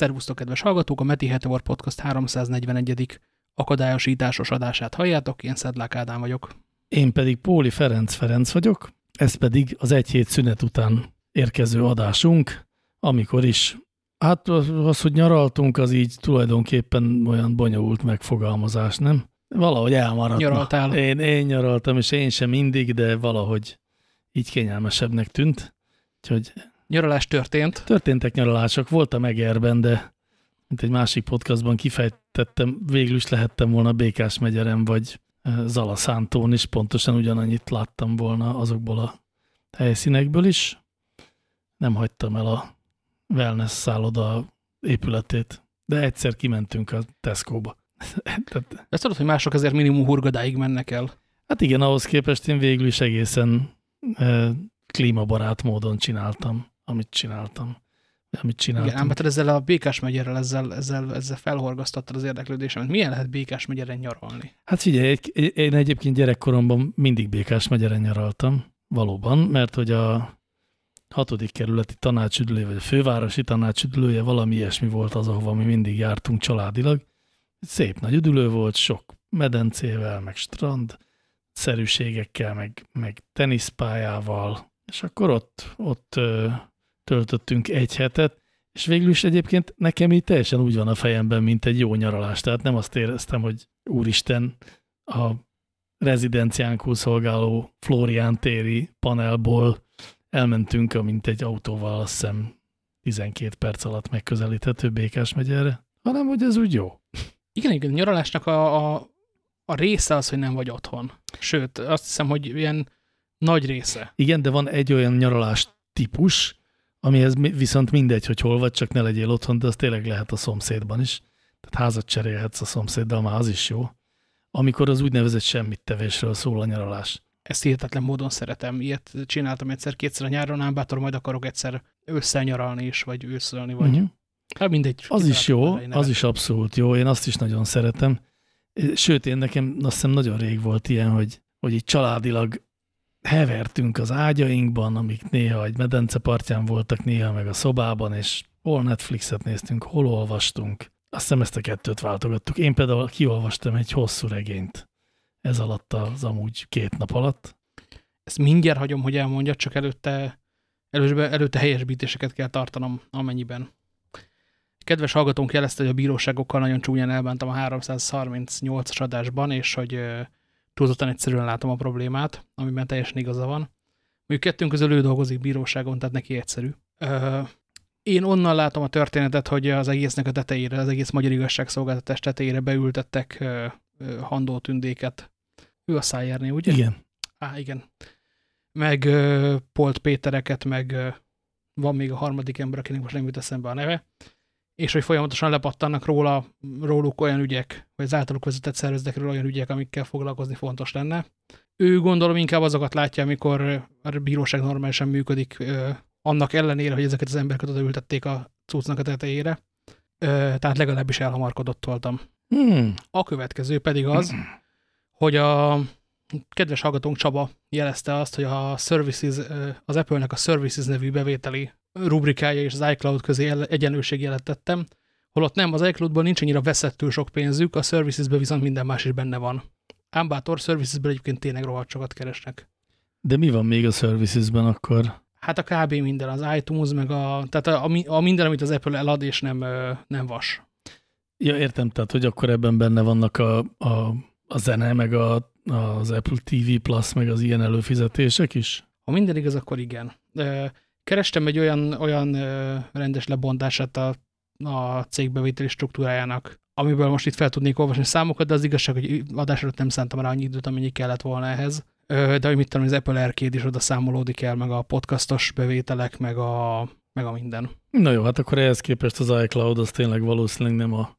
Szervusztok, kedves hallgatók! A Meti Heteor Podcast 341. akadályosításos adását halljátok, én Szedlák Ádám vagyok. Én pedig Póli Ferenc Ferenc vagyok, ez pedig az egy hét szünet után érkező adásunk, amikor is, hát az, hogy nyaraltunk, az így tulajdonképpen olyan bonyolult megfogalmazás, nem? Valahogy elmaradt. Nyaraltál? Én, én nyaraltam, és én sem mindig, de valahogy így kényelmesebbnek tűnt. Úgyhogy Nyaralás történt. Történtek nyaralások, voltam Egerben, de mint egy másik podcastban kifejtettem, végül is lehettem volna Békás megyerem, vagy Zalaszántón is, pontosan ugyanannyit láttam volna azokból a helyszínekből is. Nem hagytam el a wellness szálloda épületét, de egyszer kimentünk a Tesco-ba. Ezt tudod, hogy mások ezért minimum hurgadáig mennek el? Hát igen, ahhoz képest én végül is egészen e, klímabarát módon csináltam amit csináltam. Amit csináltam. Igen, ám hát ezzel a Békás megyerrel, ezzel, ezzel, ezzel felhorgasztottad az érdeklődésemet. Milyen lehet Békás megyeren nyaralni? Hát figyelj, én egyébként gyerekkoromban mindig Békás megyeren nyaraltam, valóban, mert hogy a hatodik kerületi tanácsüdülő, vagy a fővárosi tanácsüdülője valami ilyesmi volt az, ahova mi mindig jártunk családilag. Szép nagy üdülő volt, sok medencével, meg strand szerűségekkel, meg, meg teniszpályával, és akkor ott, ott töltöttünk egy hetet, és végül is egyébként nekem így teljesen úgy van a fejemben, mint egy jó nyaralás. Tehát nem azt éreztem, hogy úristen, a rezidenciánkul szolgáló Florián téri panelból elmentünk, mint egy autóval, azt hiszem 12 perc alatt megközelíthető Békás megyerre, hanem hogy ez úgy jó. Igen, igen, nyaralásnak a, a, a része az, hogy nem vagy otthon. Sőt, azt hiszem, hogy ilyen nagy része. Igen, de van egy olyan nyaralás típus, amihez viszont mindegy, hogy hol vagy, csak ne legyél otthon, de az tényleg lehet a szomszédban is. Tehát házat cserélhetsz a szomszéddal, már az is jó. Amikor az úgynevezett semmit tevésről szól a nyaralás. Ezt hihetetlen módon szeretem. Ilyet csináltam egyszer-kétszer a nyáron, ám bátor majd akarok egyszer ősszel nyaralni is, vagy őszölni, vagy... Uh mhm. -huh. Hát mindegy. Az is jó, az is abszolút jó. Én azt is nagyon szeretem. Sőt, én nekem azt hiszem nagyon rég volt ilyen, hogy, hogy így családilag hevertünk az ágyainkban, amik néha egy medencepartján voltak, néha meg a szobában, és hol Netflixet néztünk, hol olvastunk. Azt hiszem ezt a kettőt váltogattuk. Én például kiolvastam egy hosszú regényt ez alatt az amúgy két nap alatt. Ezt mindjárt hagyom, hogy elmondja, csak előtte, előtte, előtte helyesbítéseket kell tartanom, amennyiben. Kedves hallgatónk jelezte, hogy a bíróságokkal nagyon csúnyán elbántam a 338-as adásban, és hogy túlzottan egyszerűen látom a problémát, amiben teljesen igaza van. Mondjuk kettőnk közül ő dolgozik bíróságon, tehát neki egyszerű. Én onnan látom a történetet, hogy az egésznek a tetejére, az egész magyar igazságszolgáltatás tetejére beültettek handó tündéket. Ő a szájárné, ugye? Igen. Á, igen. Meg Polt Pétereket, meg van még a harmadik ember, akinek most nem jut eszembe a neve, és hogy folyamatosan lepattannak róla, róluk olyan ügyek, vagy az általuk vezetett szervezetekről olyan ügyek, amikkel foglalkozni fontos lenne. Ő gondolom inkább azokat látja, amikor a bíróság normálisan működik, annak ellenére, hogy ezeket az embereket odaültették a cuccnak a tetejére. Tehát legalábbis elhamarkodott voltam. Hmm. A következő pedig az, hogy a kedves hallgatónk Csaba jelezte azt, hogy a services, az Apple-nek a Services nevű bevételi rubrikája és az iCloud közé egyenlőségjelet tettem, holott nem, az iCloudban nincs annyira veszettől sok pénzük, a servicesben viszont minden más is benne van. Ám bátor, servicesben egyébként tényleg rohadt sokat keresnek. De mi van még a servicesben akkor? Hát a kb. minden, az iTunes, meg a, tehát a, a, a minden, amit az Apple elad, és nem, nem vas. Ja, értem, tehát, hogy akkor ebben benne vannak a, a, a zene, meg a, az Apple TV Plus, meg az ilyen előfizetések is? Ha minden igaz, akkor igen. Kerestem egy olyan, olyan rendes lebontását a, a cégbevételi struktúrájának, amiből most itt fel tudnék olvasni számokat, de az igazság, hogy adás nem szántam rá annyi időt, amennyi kellett volna ehhez. De hogy mit tudom, az Apple Arcade is oda számolódik el, meg a podcastos bevételek, meg a, meg a minden. Na jó, hát akkor ehhez képest az iCloud az tényleg valószínűleg nem a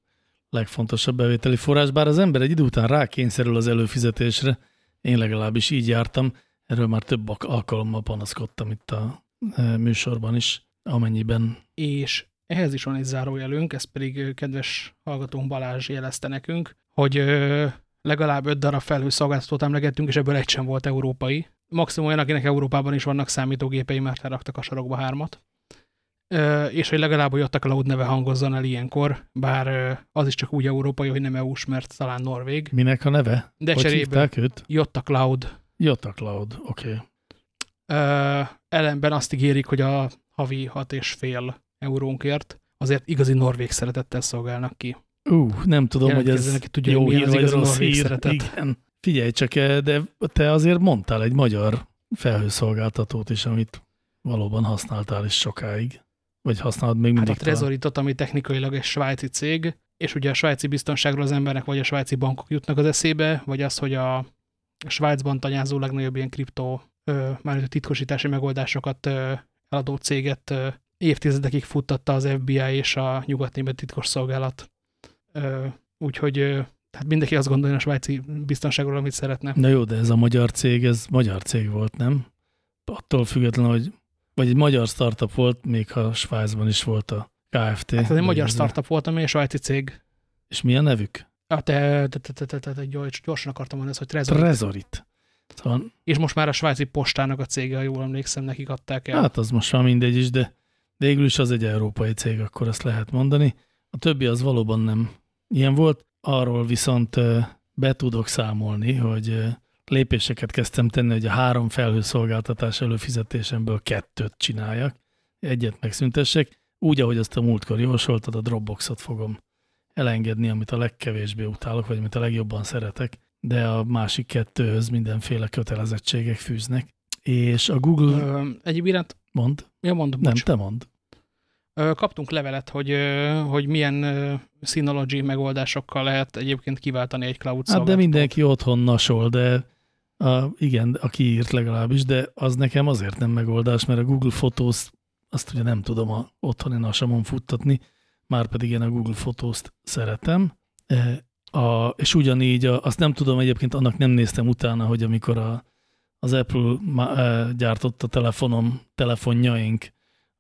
legfontosabb bevételi forrás, bár az ember egy idő után rákényszerül az előfizetésre, én legalábbis így jártam, erről már több alkalommal panaszkodtam itt a műsorban is, amennyiben. És ehhez is van egy zárójelünk, ez pedig kedves hallgatónk Balázs jelezte nekünk, hogy legalább öt darab felhőszolgáltatót emlegettünk, és ebből egy sem volt európai. Maximum olyan, akinek Európában is vannak számítógépei, mert elraktak a sarokba hármat. És hogy legalább, hogy ott a cloud neve hangozzon el ilyenkor, bár az is csak úgy európai, hogy nem EU-s, mert talán Norvég. Minek a neve? De Hogy cserébe őt? Jotta Cloud. Jota Cloud, oké. Okay. Ellenben azt ígérik, hogy a havi hat és fél eurónkért azért igazi norvég szeretettel szolgálnak ki. Ú, uh, nem tudom, hogy ez Jelentkezzenek, tudja, jó hír az igazi rossz norvég hír. szeretet. Igen. Figyelj csak, eh, de te azért mondtál egy magyar felhőszolgáltatót is, amit valóban használtál is sokáig. Vagy használod még Hát mindig a Trezoritot, ami technikailag egy svájci cég, és ugye a svájci biztonságról az embernek vagy a svájci bankok jutnak az eszébe, vagy az, hogy a Svájcban tanyázó legnagyobb ilyen kriptó, már titkosítási megoldásokat eladó céget évtizedekig futtatta az FBI és a nyugatnémet titkos szolgálat. Ö, úgyhogy tehát mindenki azt gondolja a svájci biztonságról, amit szeretne. Na jó, de ez a magyar cég, ez magyar cég volt, nem? Attól függetlenül, hogy vagy egy magyar startup volt, még ha Svájcban is volt a KFT. Hát ez egy magyar a- startup volt, ami egy svájci cég. És mi a nevük? Ah, te, te, te, te, te, te, gyors- gyorsan akartam mondani hogy Trezor. Trezorit. Szóval, És most már a svájci postának a cége, ha jól emlékszem, nekik adták el. hát az most már mindegy is, de végül is az egy európai cég, akkor ezt lehet mondani. A többi az valóban nem ilyen volt. Arról viszont be tudok számolni, hogy lépéseket kezdtem tenni, hogy a három felhőszolgáltatás előfizetésemből kettőt csináljak, egyet megszüntessek, úgy, ahogy azt a múltkor jósoltad, a Dropboxot fogom elengedni, amit a legkevésbé utálok, vagy amit a legjobban szeretek, de a másik kettőhöz mindenféle kötelezettségek fűznek. És a Google, Ö, egyéb iránt, mond, ja nem, bocs. te mond. Ö, kaptunk levelet, hogy, hogy milyen Synology megoldásokkal lehet egyébként kiváltani egy cloud Hát de mindenki otthon nasol, de a, igen, aki írt legalábbis, de az nekem azért nem megoldás, mert a Google Photos azt ugye nem tudom a otthoni nasamon futtatni, már pedig én a Google Photos-t szeretem, a, és ugyanígy a, azt nem tudom egyébként, annak nem néztem utána, hogy amikor a, az Apple ma- e, gyártotta telefonom, telefonjaink,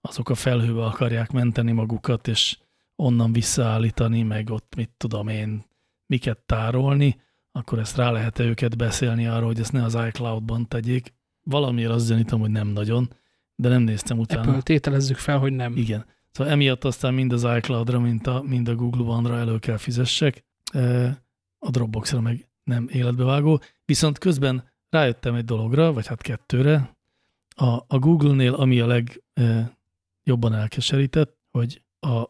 azok a felhőbe akarják menteni magukat, és onnan visszaállítani, meg ott mit tudom én, miket tárolni, akkor ezt rá lehet -e őket beszélni arra, hogy ezt ne az iCloud-ban tegyék. Valamiért azt gyanítom, hogy nem nagyon, de nem néztem utána. Apple tételezzük fel, hogy nem. Igen. Szóval emiatt aztán mind az iCloud-ra, mind a, mind a Google One-ra elő kell fizessek, a Dropbox-ra meg nem életbevágó. Viszont közben rájöttem egy dologra, vagy hát kettőre. A, a Google-nél, ami a legjobban elkeserített, hogy a,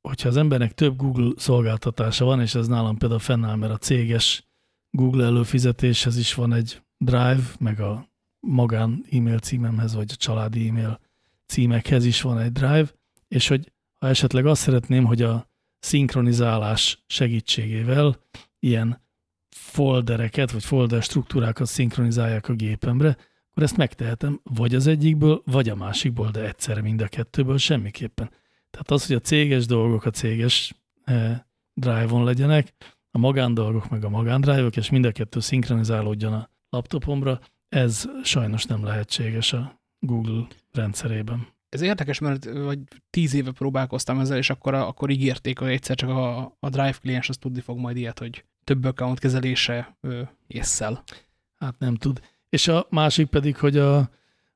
hogyha az embernek több Google szolgáltatása van, és ez nálam például fennáll, mert a céges Google előfizetéshez is van egy Drive, meg a magán e-mail címemhez, vagy a családi e-mail címekhez is van egy Drive, és hogy ha esetleg azt szeretném, hogy a szinkronizálás segítségével ilyen foldereket, vagy folder struktúrákat szinkronizálják a gépemre, akkor ezt megtehetem vagy az egyikből, vagy a másikból, de egyszer mind a kettőből semmiképpen. Tehát az, hogy a céges dolgok a céges eh, drive-on legyenek, a magándolgok meg a magándrive-ok, és mind a kettő szinkronizálódjon a laptopomra, ez sajnos nem lehetséges a Google rendszerében. Ez érdekes, mert vagy tíz éve próbálkoztam ezzel, és akkor, akkor ígérték, hogy egyszer csak a, a Drive kliens az tudni fog majd ilyet, hogy több account kezelése ö, észszel. Hát nem tud. És a másik pedig, hogy, a,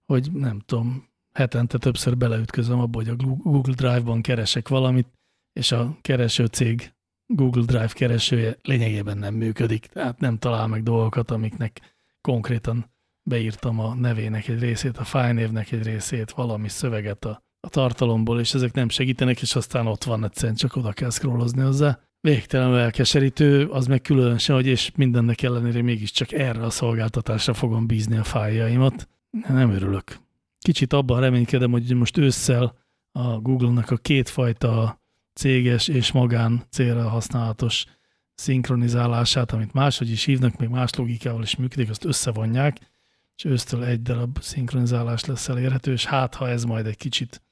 hogy nem tudom, hetente többször beleütközöm abba, hogy a Google Drive-ban keresek valamit, és a kereső cég Google Drive keresője lényegében nem működik. Tehát nem talál meg dolgokat, amiknek konkrétan beírtam a nevének egy részét, a fájnévnek egy részét, valami szöveget a, a tartalomból, és ezek nem segítenek, és aztán ott van egyszerűen, csak oda kell scrollozni hozzá. Végtelenül elkeserítő, az meg különösen, hogy és mindennek ellenére mégiscsak erre a szolgáltatásra fogom bízni a fájjaimat. Nem örülök. Kicsit abban reménykedem, hogy most ősszel a Google-nak a kétfajta céges és magán célra használatos szinkronizálását, amit máshogy is hívnak, még más logikával is működik, azt összevonják, és ősztől egy darab szinkronizálás lesz elérhető, és hát, ha ez majd egy kicsit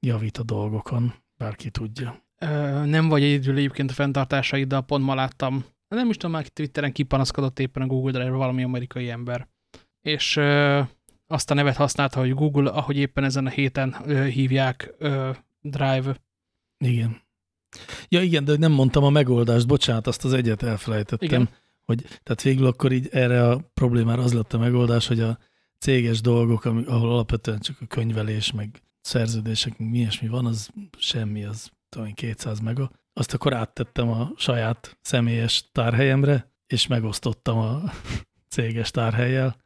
javít a dolgokon, bárki tudja. Ö, nem vagy egyedül egyébként a fenntartásaiddal, pont ma láttam, nem is tudom, már Twitteren kipanaszkodott éppen a Google Drive valami amerikai ember. És ö, azt a nevet használta, hogy Google, ahogy éppen ezen a héten ö, hívják ö, Drive. Igen. Ja igen, de nem mondtam a megoldást, bocsánat, azt az egyet elfelejtettem. Igen. Hogy, tehát végül akkor így erre a problémára az lett a megoldás, hogy a céges dolgok, ami, ahol alapvetően csak a könyvelés, meg szerződések, mi ilyesmi van, az semmi, az tudom 200 mega. Azt akkor áttettem a saját személyes tárhelyemre, és megosztottam a céges tárhelyjel,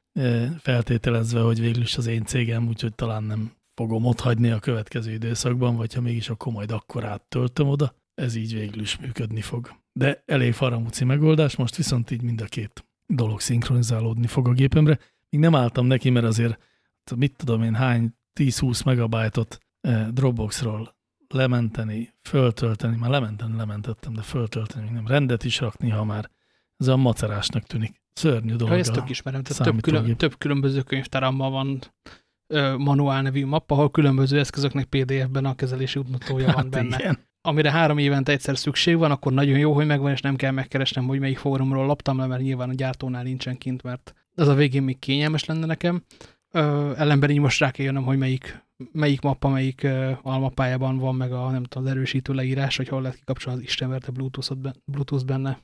feltételezve, hogy végül is az én cégem, úgyhogy talán nem fogom ott hagyni a következő időszakban, vagy ha mégis, akkor majd akkor áttöltöm oda. Ez így végül is működni fog. De elég faramúci megoldás, most viszont így mind a két dolog szinkronizálódni fog a gépemre. Még nem álltam neki, mert azért, mit tudom én, hány 10-20 megabajtot eh, Dropboxról lementeni, föltölteni, már lementeni, lementettem, de föltölteni, még nem rendet is rakni, ha már ez a macerásnak tűnik. Szörnyű dolog. Ha ezt tök ismerem, tehát több, külön, több különböző könyvtáramban van ö, manuál nevű map, ahol különböző eszközöknek PDF-ben a kezelési útmutatója hát van benne. Igen. Amire három évente egyszer szükség van, akkor nagyon jó, hogy megvan, és nem kell megkeresnem, hogy melyik fórumról loptam le, mert nyilván a gyártónál nincsen kint, mert az a végén még kényelmes lenne nekem. Ö, ellenben így most rá kell jönnöm, hogy melyik, melyik mappa, melyik ö, almapályában van meg a, nem tudom, az erősítő leírás, hogy hol lehet kikapcsolni az istenverte Bluetooth-t Bluetooth benne.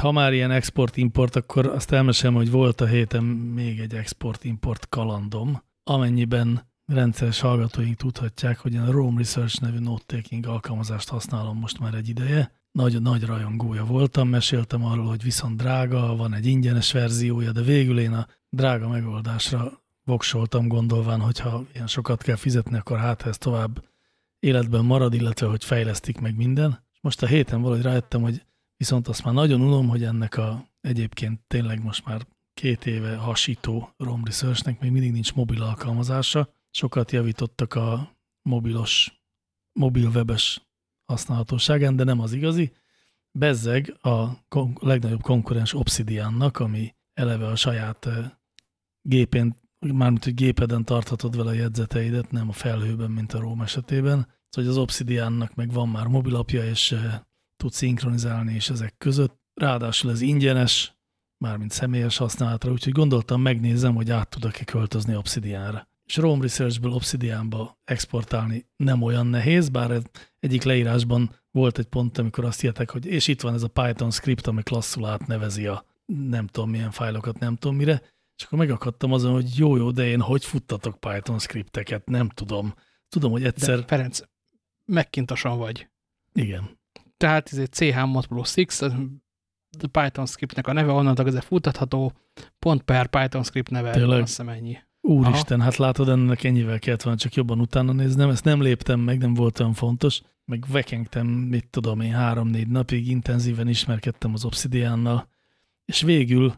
Ha már ilyen export-import, akkor azt elmesem, hogy volt a héten még egy export-import kalandom, amennyiben rendszeres hallgatóink tudhatják, hogy a Roam Research nevű note-taking alkalmazást használom most már egy ideje. Nagy, nagy rajongója voltam, meséltem arról, hogy viszont drága, van egy ingyenes verziója, de végül én a drága megoldásra voksoltam gondolván, hogyha ilyen sokat kell fizetni, akkor hát ez tovább életben marad, illetve hogy fejlesztik meg minden. Most a héten valahogy rájöttem, hogy viszont azt már nagyon unom, hogy ennek a egyébként tényleg most már két éve hasító ROM Researchnek még mindig nincs mobil alkalmazása. Sokat javítottak a mobilos, mobil webes használhatóságán, de nem az igazi. Bezzeg a kon legnagyobb konkurens Obsidiannak, ami eleve a saját gépén, mármint, hogy gépeden tarthatod vele a jegyzeteidet, nem a felhőben, mint a ROM esetében. Szóval az Obsidiannak meg van már mobilapja, és tud szinkronizálni is ezek között. Ráadásul ez ingyenes, mármint személyes használatra, úgyhogy gondoltam, megnézem, hogy át tudok-e költözni Obsidianra. És Rome Researchből Obsidianba exportálni nem olyan nehéz, bár egyik leírásban volt egy pont, amikor azt írták, hogy és itt van ez a Python script, ami klasszul átnevezi a nem tudom milyen fájlokat, nem tudom mire, és akkor megakadtam azon, hogy jó-jó, de én hogy futtatok Python scripteket, nem tudom. Tudom, hogy egyszer... De Ferenc, megkintosan vagy. Igen. Tehát ez egy CH Mod Plus X, a Python scriptnek a neve, onnantól ez futtatható, pont per Python script neve, azt hiszem ennyi. Úristen, Aha. hát látod, ennek ennyivel kellett volna csak jobban utána néznem, ezt nem léptem meg, nem volt olyan fontos, meg vekengtem, mit tudom én, három-négy napig intenzíven ismerkedtem az Obsidiannal, és végül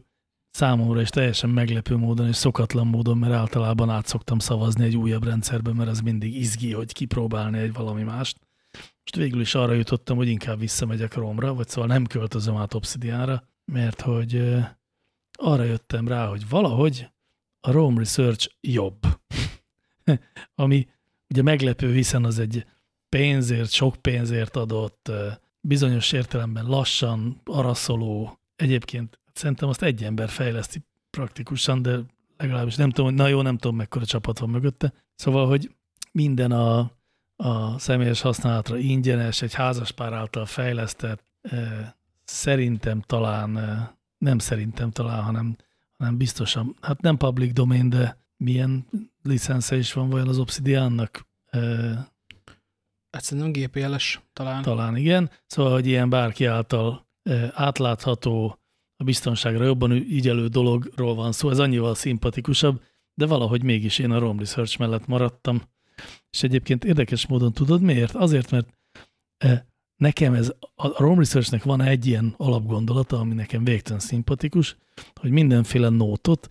számomra is teljesen meglepő módon és szokatlan módon, mert általában át szoktam szavazni egy újabb rendszerben, mert ez mindig izgi, hogy kipróbálni egy valami mást. Most végül is arra jutottam, hogy inkább visszamegyek Romra, vagy szóval nem költözöm át Obsidianra, mert hogy arra jöttem rá, hogy valahogy a Rome Research jobb. Ami ugye meglepő, hiszen az egy pénzért, sok pénzért adott, bizonyos értelemben lassan, araszoló, egyébként szerintem azt egy ember fejleszti praktikusan, de legalábbis nem tudom, na jó, nem tudom, mekkora csapat van mögötte. Szóval, hogy minden a a személyes használatra ingyenes, egy házaspár által fejlesztett, szerintem talán, nem szerintem talán, hanem, hanem biztosan, hát nem public domain, de milyen licensze is van vajon az Obsidiannak? Hát szerintem GPL-es talán. Talán igen. Szóval, hogy ilyen bárki által átlátható, a biztonságra jobban ügyelő dologról van szó, ez annyival szimpatikusabb, de valahogy mégis én a ROM Research mellett maradtam, és egyébként érdekes módon tudod miért? Azért, mert nekem ez, a Rome Researchnek van egy ilyen alapgondolata, ami nekem végtelen szimpatikus, hogy mindenféle nótot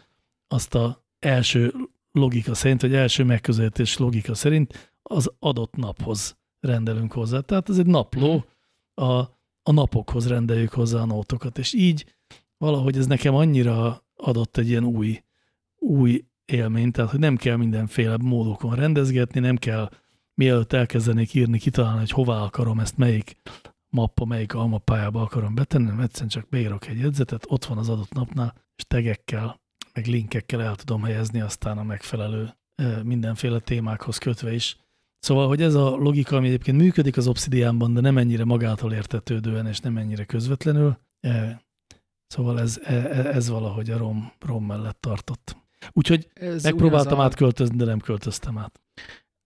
azt a első logika szerint, vagy első megközelítés logika szerint az adott naphoz rendelünk hozzá. Tehát ez egy napló, a, a napokhoz rendeljük hozzá a nótokat, és így valahogy ez nekem annyira adott egy ilyen új, új élmény, tehát hogy nem kell mindenféle módokon rendezgetni, nem kell mielőtt elkezdenék írni, kitalálni, hogy hová akarom ezt, melyik mappa, melyik almapályába akarom betenni, nem egyszerűen csak beírok egy jegyzetet, ott van az adott napnál, és tegekkel, meg linkekkel el tudom helyezni aztán a megfelelő mindenféle témákhoz kötve is. Szóval, hogy ez a logika, ami egyébként működik az Obsidianban, de nem ennyire magától értetődően, és nem ennyire közvetlenül, szóval ez, e, e, ez valahogy a rom, rom mellett tartott. Úgyhogy Ez megpróbáltam a... átköltözni, de nem költöztem át.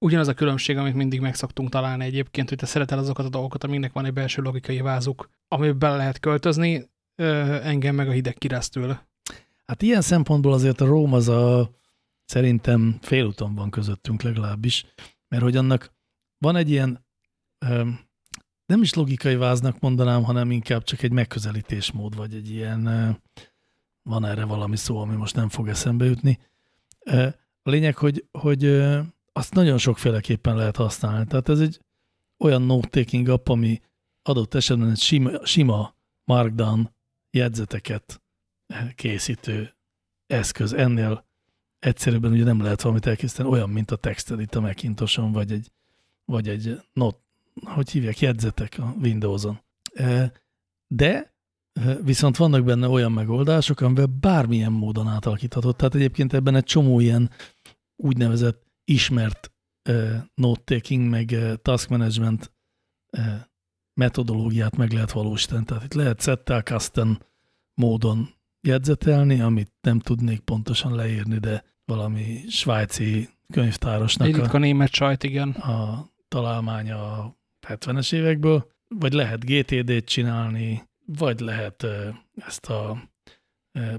Ugyanaz a különbség, amit mindig megszoktunk találni egyébként, hogy te szeretel azokat a dolgokat, aminek van egy belső logikai vázuk, amiben lehet költözni, engem meg a hideg kirász tőle. Hát ilyen szempontból azért a Róm az a szerintem félúton van közöttünk legalábbis, mert hogy annak van egy ilyen, nem is logikai váznak mondanám, hanem inkább csak egy megközelítésmód, vagy egy ilyen, van erre valami szó, ami most nem fog eszembe jutni. A lényeg, hogy, hogy azt nagyon sokféleképpen lehet használni. Tehát ez egy olyan note-taking app, ami adott esetben egy sima, sima markdown jegyzeteket készítő eszköz. Ennél egyszerűbben ugye nem lehet valamit elkészíteni, olyan, mint a texted itt a Macintoson, vagy egy, vagy egy not, hogy hívják, jegyzetek a Windows-on. De viszont vannak benne olyan megoldások, amivel bármilyen módon átalakíthatod. Tehát egyébként ebben egy csomó ilyen úgynevezett ismert note-taking, meg task management metodológiát meg lehet valósítani. Tehát itt lehet settel custom módon jegyzetelni, amit nem tudnék pontosan leírni, de valami svájci könyvtárosnak Egy a, német sajt, igen. a találmánya a 70-es évekből, vagy lehet GTD-t csinálni, vagy lehet ezt a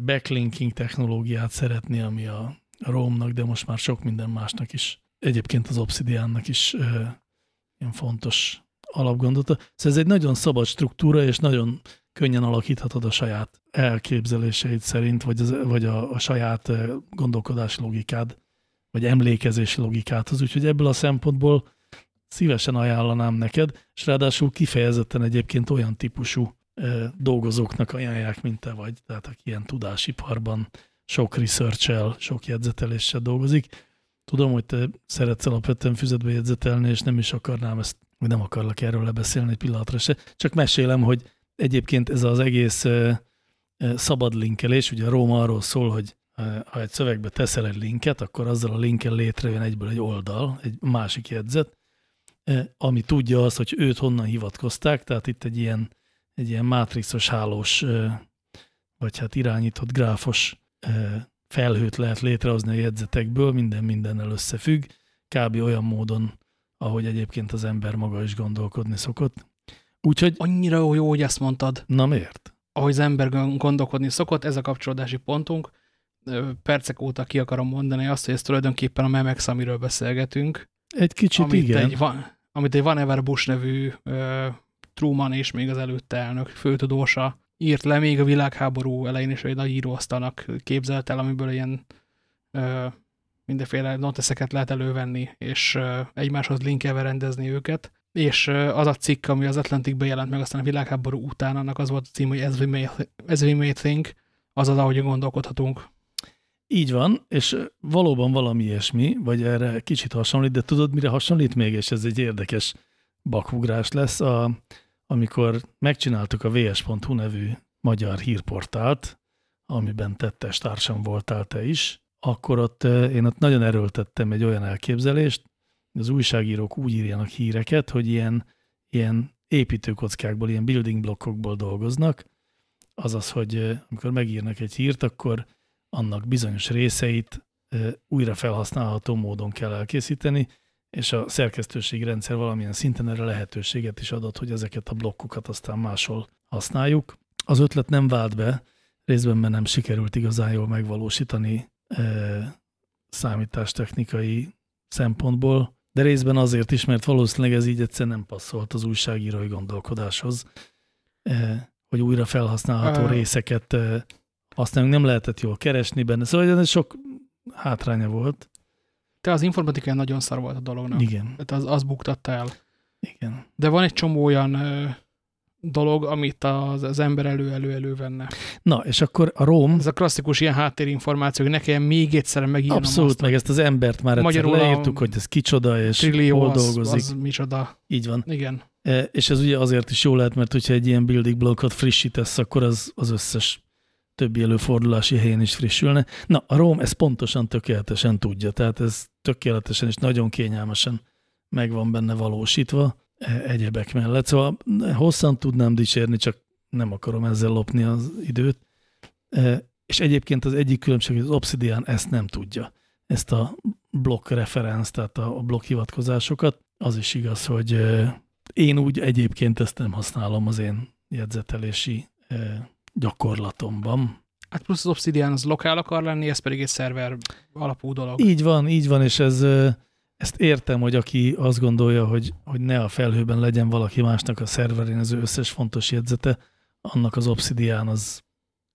backlinking technológiát szeretni, ami a Rómnak, de most már sok minden másnak is, egyébként az Obsidiannak is ilyen fontos alapgondolata. Szóval ez egy nagyon szabad struktúra, és nagyon könnyen alakíthatod a saját elképzeléseid szerint, vagy, az, vagy a, a saját gondolkodási logikád, vagy emlékezési logikádhoz. Úgyhogy ebből a szempontból szívesen ajánlanám neked, és ráadásul kifejezetten egyébként olyan típusú dolgozóknak ajánlják, mint te vagy, tehát aki ilyen tudásiparban sok research sok jegyzeteléssel dolgozik. Tudom, hogy te szeretsz alapvetően füzetbe jegyzetelni, és nem is akarnám ezt, vagy nem akarlak erről lebeszélni egy pillanatra se, csak mesélem, hogy egyébként ez az egész szabad linkelés, ugye a Róma arról szól, hogy ha egy szövegbe teszel egy linket, akkor azzal a linken létrejön egyből egy oldal, egy másik jegyzet, ami tudja azt, hogy őt honnan hivatkozták, tehát itt egy ilyen, egy ilyen mátrixos hálós, vagy hát irányított gráfos felhőt lehet létrehozni a jegyzetekből, minden mindennel összefügg, kb. olyan módon, ahogy egyébként az ember maga is gondolkodni szokott. Úgyhogy... Annyira jó, hogy ezt mondtad. Na miért? Ahogy az ember gondolkodni szokott, ez a kapcsolódási pontunk. Percek óta ki akarom mondani azt, hogy ez tulajdonképpen a Memex, amiről beszélgetünk. Egy kicsit amit igen. Egy van, amit egy Van Ever Bush nevű uh, Truman és még az előtte elnök főtudósa írt le még a világháború elején is, egy nagy íróasztalnak képzelt el, amiből ilyen uh, mindenféle noteszeket lehet elővenni, és uh, egymáshoz linkelve rendezni őket. És az a cikk, ami az Atlantikben jelent meg aztán a világháború után, annak az volt a cím, hogy As we may, as we may think, azaz, ahogy gondolkodhatunk. Így van, és valóban valami ilyesmi, vagy erre kicsit hasonlít, de tudod, mire hasonlít még, és ez egy érdekes bakugrás lesz, a, amikor megcsináltuk a vs.hu nevű magyar hírportált, amiben tettes társam voltál te is, akkor ott én ott nagyon erőltettem egy olyan elképzelést, az újságírók úgy írjanak híreket, hogy ilyen, ilyen építőkockákból, ilyen building blokkokból dolgoznak, azaz, hogy amikor megírnak egy hírt, akkor annak bizonyos részeit újra felhasználható módon kell elkészíteni, és a szerkesztőségi rendszer valamilyen szinten erre lehetőséget is adott, hogy ezeket a blokkokat aztán máshol használjuk. Az ötlet nem vált be, részben mert nem sikerült igazán jól megvalósítani e, számítástechnikai szempontból, de részben azért is, mert valószínűleg ez így egyszer nem passzolt az újságírói gondolkodáshoz, eh, hogy újra felhasználható uh. részeket eh, aztán nem lehetett jól keresni benne. Szóval ez sok hátránya volt. Te az informatikai nagyon szar volt a dolognak. Igen. Tehát az, az buktatta el. Igen. De van egy csomó olyan eh, dolog, amit az, az ember elő-elő-elő venne. Na, és akkor a Róm... Ez a klasszikus ilyen háttérinformáció, hogy ne kelljen még egyszer megírnom Abszolút, azt, meg ezt az embert már egyszer leírtuk, hogy ez kicsoda, és hol az, dolgozik. Az micsoda. Így van. Igen. E, és ez ugye azért is jó lehet, mert hogyha egy ilyen building blokkot frissítesz, akkor az, az összes többi előfordulási helyen is frissülne. Na, a Róm ezt pontosan tökéletesen tudja, tehát ez tökéletesen és nagyon kényelmesen meg van benne valósítva E, egyebek mellett. Szóval hosszan tudnám dicsérni, csak nem akarom ezzel lopni az időt. E, és egyébként az egyik különbség, hogy az Obsidian ezt nem tudja. Ezt a blokk referenc, tehát a blokk hivatkozásokat. Az is igaz, hogy én úgy egyébként ezt nem használom az én jegyzetelési gyakorlatomban. Hát plusz az Obsidian az lokál akar lenni, ez pedig egy szerver alapú dolog. Így van, így van, és ez, ezt értem, hogy aki azt gondolja, hogy, hogy ne a felhőben legyen valaki másnak a szerverén az ő összes fontos jegyzete, annak az Obsidian az,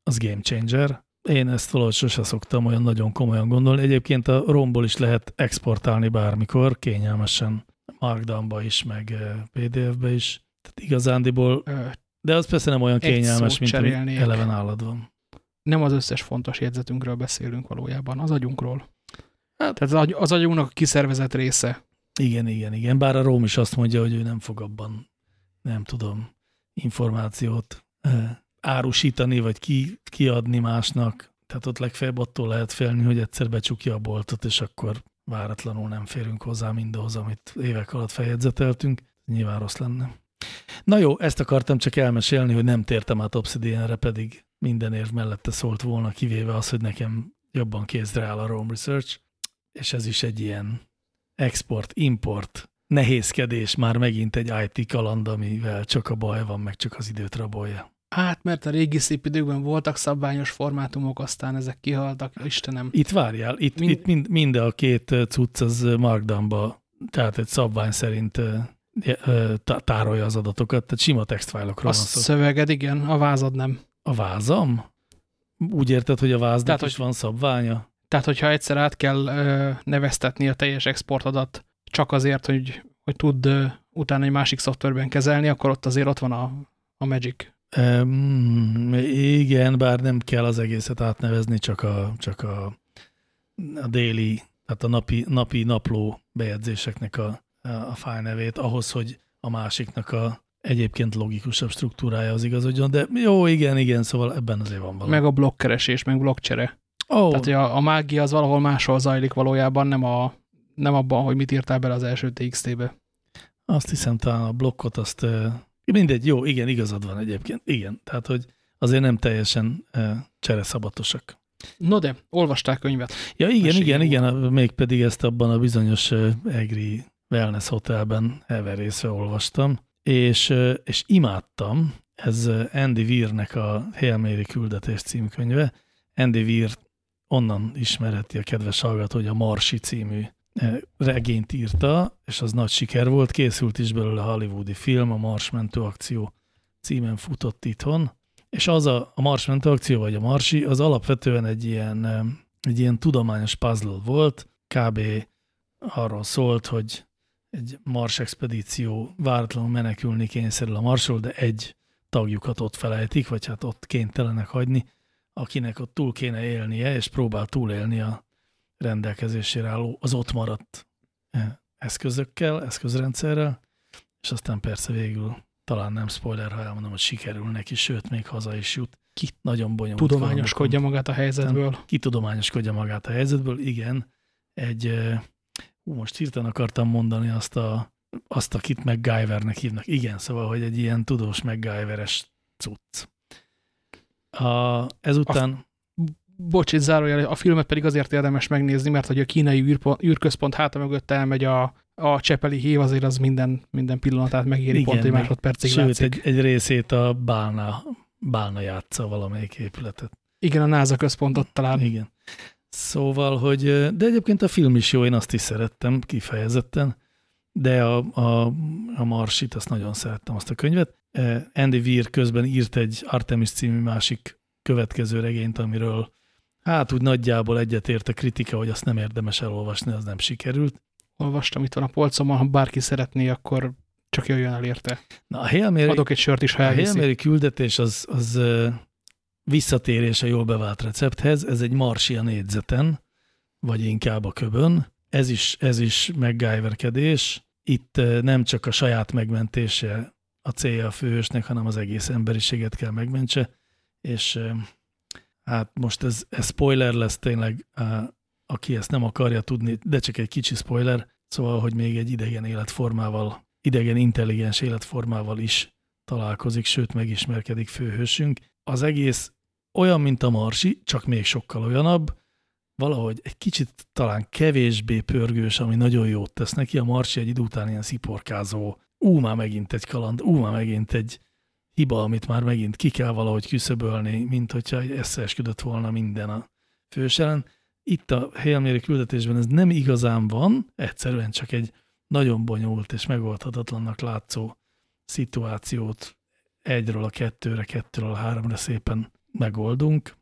az game changer. Én ezt valahogy sose szoktam olyan nagyon komolyan gondolni. Egyébként a romból is lehet exportálni bármikor, kényelmesen Markdownba is, meg PDF-be is. Tehát igazándiból, de az persze nem olyan kényelmes, mint ami eleven állad van. Nem az összes fontos jegyzetünkről beszélünk valójában, az agyunkról. Hát, Tehát az agyunknak a kiszervezett része. Igen, igen, igen. Bár a Róm is azt mondja, hogy ő nem fog abban, nem tudom, információt árusítani, vagy ki, kiadni másnak. Tehát ott legfeljebb attól lehet félni, hogy egyszer becsukja a boltot, és akkor váratlanul nem férünk hozzá mindahhoz, amit évek alatt feljegyzeteltünk. Nyilván rossz lenne. Na jó, ezt akartam csak elmesélni, hogy nem tértem át Obsidianre, pedig minden érv mellette szólt volna, kivéve az, hogy nekem jobban kézre áll a Rome Research, és ez is egy ilyen export-import nehézkedés, már megint egy IT kaland, amivel csak a baj van, meg csak az időt rabolja. Hát, mert a régi szép időkben voltak szabványos formátumok, aztán ezek kihaltak, Istenem. Itt várjál, itt mind, itt mind, mind a két cucc az Markdownba, tehát egy szabvány szerint tárolja az adatokat, tehát sima textfájlokról van szó. A szöveged, igen, a vázad nem. A vázam? Úgy érted, hogy a váznak tehát, is hogy, van szabványa? Tehát, hogyha egyszer át kell ö, neveztetni a teljes exportadat csak azért, hogy, hogy tud ö, utána egy másik szoftverben kezelni, akkor ott azért ott van a, a Magic. Um, igen, bár nem kell az egészet átnevezni, csak a, csak a, a déli, tehát a napi, napi napló bejegyzéseknek a, a fájnevét, ahhoz, hogy a másiknak a egyébként logikusabb struktúrája az igazodjon, de jó, igen, igen, szóval ebben azért van valami. Meg a blokkkeresés, meg blokkcsere. Oh. Tehát, a, a mágia az valahol máshol zajlik valójában, nem, a, nem abban, hogy mit írtál bele az első TXT-be. Azt hiszem, talán a blokkot azt Mindegy, jó, igen, igazad van egyébként. Igen, tehát, hogy azért nem teljesen csereszabatosak. No de, olvasták könyvet. Ja, igen, igen, igen, mégpedig ezt abban a bizonyos Egri Wellness Hotelben Everészre olvastam, és, és imádtam, ez Andy Weirnek a Hail Mary küldetés címkönyve. Andy Weir onnan ismerheti a kedves hallgató, hogy a Marsi című regényt írta, és az nagy siker volt, készült is belőle a hollywoodi film, a Marsmentő akció címen futott itthon, és az a, a Marsmentő akció, vagy a Marsi, az alapvetően egy ilyen, egy ilyen tudományos puzzle volt, kb. arról szólt, hogy egy Mars expedíció váratlanul menekülni kényszerül a Marsról, de egy tagjukat ott felejtik, vagy hát ott kénytelenek hagyni, akinek ott túl kéne élnie, és próbál túlélni a rendelkezésére álló, az ott maradt eh, eszközökkel, eszközrendszerrel, és aztán persze végül talán nem spoiler, ha elmondom, hogy sikerül neki, sőt, még haza is jut. Ki nagyon bonyolult. Tudományoskodja magát a helyzetből. Ki tudományoskodja magát a helyzetből, igen. Egy, eh, ú, most hirtelen akartam mondani azt, a, azt akit MacGyvernek hívnak. Igen, szóval, hogy egy ilyen tudós MacGyveres cucc. A, ezután... A bocs, itt zárójel, a filmet pedig azért érdemes megnézni, mert hogy a kínai űrpont, űrközpont háta mögött elmegy a, a Csepeli hív, azért az minden, minden pillanatát megéri Igen, pont egy másodpercig Sőt, látszik. egy, egy részét a Bálna, Bálna játsza valamelyik épületet. Igen, a NASA központot talán. Igen. Szóval, hogy, de egyébként a film is jó, én azt is szerettem kifejezetten, de a, a, a Marsit, azt nagyon szerettem, azt a könyvet. Andy Weir közben írt egy Artemis című másik következő regényt, amiről Hát úgy nagyjából egyetért a kritika, hogy azt nem érdemes elolvasni, az nem sikerült. Olvastam, itt van a polcomon, ha bárki szeretné, akkor csak jöjjön el érte. Na, a Hail Mary, Adok egy sört is, ha A Hail Mary küldetés az, az visszatérés a jól bevált recepthez. Ez egy marsia négyzeten, vagy inkább a köbön. Ez is, ez is MacGyverkedés. Itt nem csak a saját megmentése a célja a főhősnek, hanem az egész emberiséget kell megmentse, és Hát most ez, ez spoiler lesz tényleg, aki ezt nem akarja tudni, de csak egy kicsi spoiler, szóval, hogy még egy idegen életformával, idegen intelligens életformával is találkozik, sőt megismerkedik főhősünk. Az egész olyan, mint a Marsi, csak még sokkal olyanabb, valahogy egy kicsit talán kevésbé pörgős, ami nagyon jót tesz neki. A Marsi egy idő után ilyen sziporkázó, ú, már megint egy kaland, ú, már megint egy hiba, amit már megint ki kell valahogy küszöbölni, mint hogyha összeesküdött volna minden a fős ellen. Itt a Hail küldetésben ez nem igazán van, egyszerűen csak egy nagyon bonyolult és megoldhatatlannak látszó szituációt egyről a kettőre, kettőről a háromra szépen megoldunk.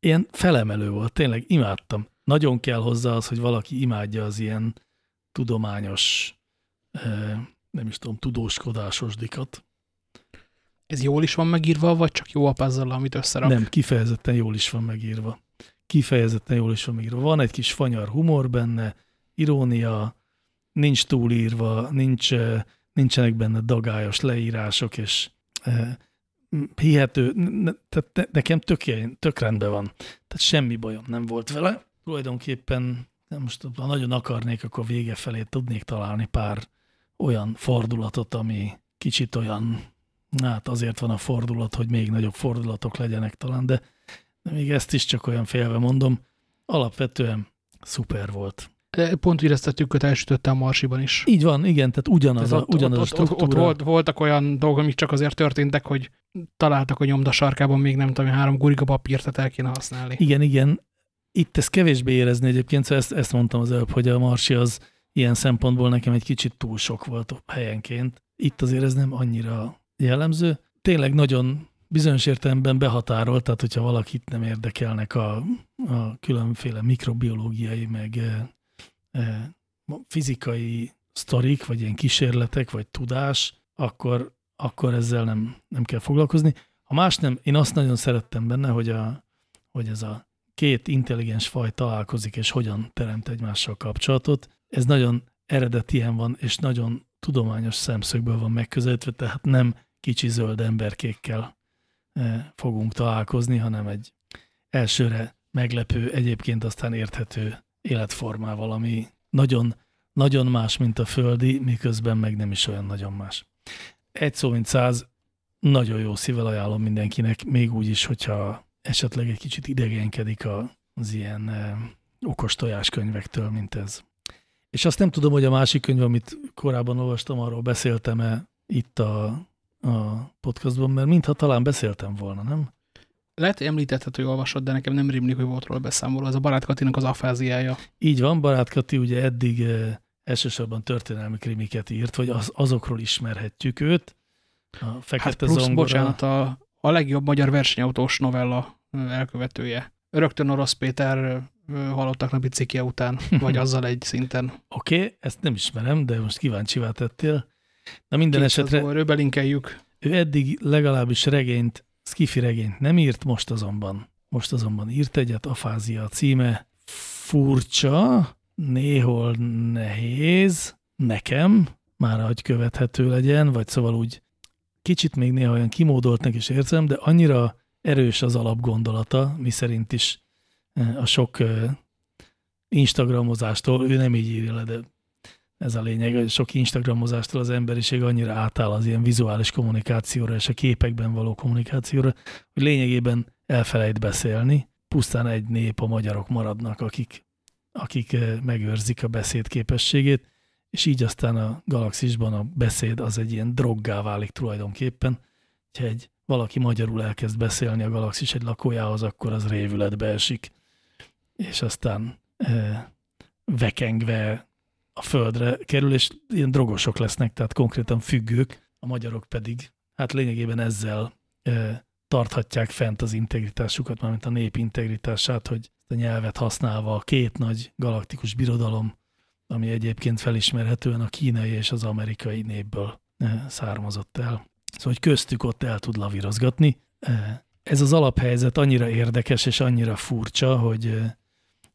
Ilyen felemelő volt, tényleg imádtam. Nagyon kell hozzá az, hogy valaki imádja az ilyen tudományos, nem is tudom, tudóskodásos dikat. Ez jól is van megírva, vagy csak jó a puzzle, amit összerak? Nem, kifejezetten jól is van megírva. Kifejezetten jól is van megírva. Van egy kis fanyar humor benne, irónia, nincs túlírva, nincs, nincsenek benne dagályos leírások, és hihető, tehát ne, nekem tök, tök rendben van. Tehát semmi bajom nem volt vele. Tulajdonképpen nem most ha nagyon akarnék, akkor vége felé tudnék találni pár olyan fordulatot, ami kicsit olyan, hát azért van a fordulat, hogy még nagyobb fordulatok legyenek talán, de, de még ezt is csak olyan félve mondom. Alapvetően szuper volt. Pont éreztettük, elsütötte a Marsiban is. Így van, igen, tehát ugyanaz, tehát a, ugyanaz ott, a struktúra. Ott, ott volt, voltak olyan dolgok, amik csak azért történtek, hogy találtak a nyomda sarkában még nem tudom, három guriga papírt, tehát el kéne használni. Igen, igen. Itt ezt kevésbé érezni egyébként, szóval ezt, ezt mondtam az előbb, hogy a Marsi az ilyen szempontból nekem egy kicsit túl sok volt helyenként. Itt azért ez nem annyira jellemző. Tényleg nagyon bizonyos értelemben behatárolt, tehát hogyha valakit nem érdekelnek a, a különféle mikrobiológiai, meg e, fizikai sztorik, vagy ilyen kísérletek, vagy tudás, akkor, akkor ezzel nem, nem kell foglalkozni. Ha más nem, én azt nagyon szerettem benne, hogy, a, hogy ez a két intelligens faj találkozik, és hogyan teremt egymással kapcsolatot. Ez nagyon eredetien van, és nagyon tudományos szemszögből van megközelítve, tehát nem kicsi zöld emberkékkel fogunk találkozni, hanem egy elsőre meglepő, egyébként aztán érthető életformával, ami nagyon, nagyon más, mint a földi, miközben meg nem is olyan nagyon más. Egy szó, mint száz, nagyon jó szívvel ajánlom mindenkinek, még úgy is, hogyha esetleg egy kicsit idegenkedik az ilyen eh, okos tojáskönyvektől, mint ez. És azt nem tudom, hogy a másik könyv, amit korábban olvastam, arról beszéltem-e itt a, a podcastban, mert mintha talán beszéltem volna, nem? Lehet, hogy említetted, hogy olvasod, de nekem nem rémlik, hogy volt róla beszámoló. Ez a Barát Katinak az afáziája. Így van, Barát Kati ugye eddig eh, elsősorban történelmi krimiket írt, vagy az, azokról ismerhetjük őt. A Fekete hát plusz, Zongora. bocsánat, a, a legjobb magyar versenyautós novella elkövetője. Rögtön Orosz Péter halottak napi cikje után, vagy azzal egy szinten. Oké, okay, ezt nem ismerem, de most kíváncsivá tettél. Na minden esetre... Ő belinkeljük. Ő eddig legalábbis regényt Skifi regényt nem írt, most azonban, most azonban írt egyet, Afázia címe. Furcsa, néhol nehéz, nekem, már hogy követhető legyen, vagy szóval úgy kicsit még néha olyan kimódoltnak is érzem, de annyira erős az alapgondolata, mi szerint is eh, a sok eh, Instagramozástól, ő nem így írja le, de ez a lényeg, hogy sok Instagramozástól az emberiség annyira átáll az ilyen vizuális kommunikációra és a képekben való kommunikációra, hogy lényegében elfelejt beszélni. Pusztán egy nép, a magyarok maradnak, akik, akik eh, megőrzik a beszéd képességét, és így aztán a galaxisban a beszéd az egy ilyen droggá válik tulajdonképpen. Ha egy valaki magyarul elkezd beszélni a galaxis egy lakójához, akkor az révületbe esik, és aztán e, vekengve a földre kerül, és ilyen drogosok lesznek, tehát konkrétan függők, a magyarok pedig hát lényegében ezzel e, tarthatják fent az integritásukat, mármint a nép integritását, hogy a nyelvet használva a két nagy galaktikus birodalom, ami egyébként felismerhetően a kínai és az amerikai népből e, származott el. Szóval, hogy köztük ott el tud lavírozgatni. E, ez az alaphelyzet annyira érdekes és annyira furcsa, hogy,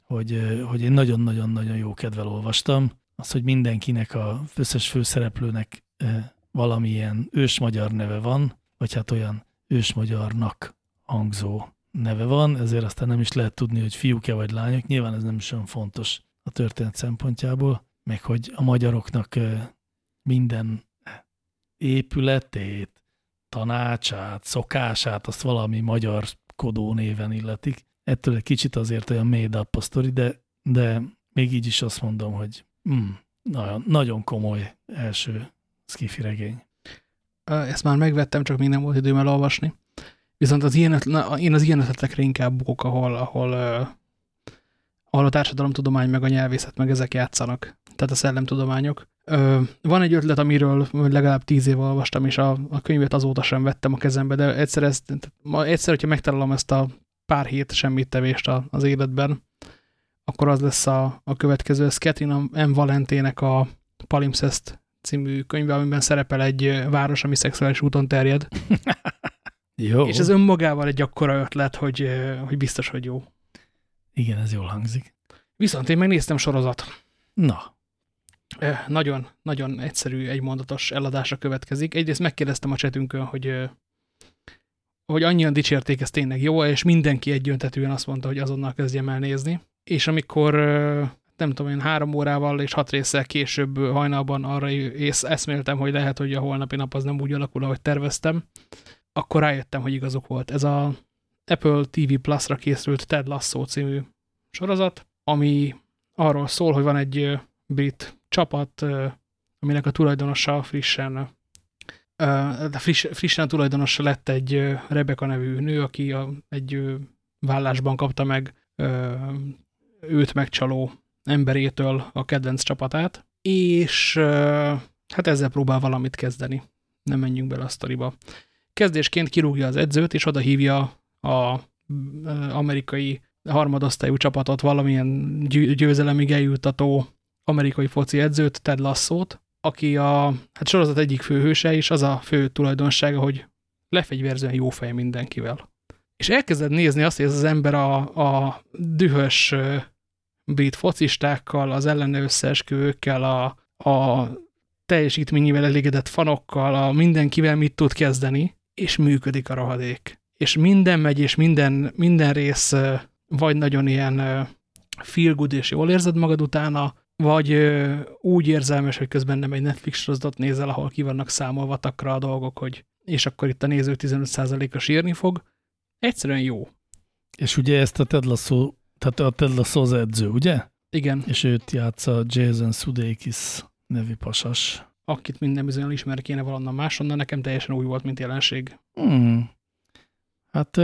hogy, hogy én nagyon-nagyon-nagyon jó kedvel olvastam, az, hogy mindenkinek a összes főszereplőnek valamilyen ősmagyar neve van, vagy hát olyan ősmagyarnak hangzó neve van, ezért aztán nem is lehet tudni, hogy fiúk-e vagy lányok. Nyilván ez nem is olyan fontos a történet szempontjából, meg hogy a magyaroknak minden épületét, tanácsát, szokását, azt valami magyar kodó néven illetik. ettől egy kicsit azért olyan made up a sztori, de, de még így is azt mondom, hogy mm, nagyon, nagyon komoly első skifi regény. Ezt már megvettem, csak még nem volt időm elolvasni. Viszont az ilyen, na, én az ilyen ötletekre inkább bukok, ahol, ahol, uh, ahol a társadalomtudomány, meg a nyelvészet, meg ezek játszanak. Tehát a szellemtudományok. Uh, van egy ötlet, amiről legalább tíz év olvastam, és a, a könyvet azóta sem vettem a kezembe, de egyszer, ezt, egyszer hogyha megtalálom ezt a pár hét semmit tevést az életben, akkor az lesz a, a következő. Ez Catherine M. Valentének a Palimpsest című könyve, amiben szerepel egy város, ami szexuális úton terjed. jó. És ez önmagával egy akkora ötlet, hogy, hogy biztos, hogy jó. Igen, ez jól hangzik. Viszont én megnéztem sorozat. Na. Nagyon, nagyon egyszerű, egymondatos eladása következik. Egyrészt megkérdeztem a csetünkön, hogy hogy annyian dicsérték, ez tényleg jó, és mindenki egyöntetően azt mondta, hogy azonnal kezdjem el nézni. És amikor nem tudom én, három órával és hat résszel később hajnalban arra ész, eszméltem, hogy lehet, hogy a holnapi nap az nem úgy alakul, ahogy terveztem, akkor rájöttem, hogy igazok volt. Ez a Apple TV Plus-ra készült Ted Lasso című sorozat, ami arról szól, hogy van egy brit csapat, aminek a tulajdonosa frissen friss, frissen tulajdonosa lett egy Rebecca nevű nő, aki a, egy vállásban kapta meg őt megcsaló emberétől a kedvenc csapatát, és hát ezzel próbál valamit kezdeni. Nem menjünk bele a sztoriba. Kezdésként kirúgja az edzőt, és oda hívja a amerikai harmadosztályú csapatot valamilyen győzelemig eljuttató amerikai foci edzőt, Ted Lasszót, aki a hát sorozat egyik főhőse, és az a fő tulajdonsága, hogy lefegyverzően jó fej mindenkivel. És elkezded nézni azt, hogy ez az ember a, a dühös brit focistákkal, az ellene összeesküvőkkel, a, a teljesítményével elégedett fanokkal, a mindenkivel mit tud kezdeni, és működik a rohadék. És minden megy, és minden, minden rész vagy nagyon ilyen feel good, és jól érzed magad utána, vagy úgy érzelmes, hogy közben nem egy Netflix sorozatot nézel, ahol ki vannak számolva takra a dolgok, hogy és akkor itt a néző 15%-a sírni fog. Egyszerűen jó. És ugye ezt a Ted Lasso tehát a Ted Lasso az edző, ugye? Igen. És őt játsza Jason Sudeikis nevű pasas. Akit minden bizonyal ismer kéne valonnan máshonnan, nekem teljesen új volt, mint jelenség. Hmm. Hát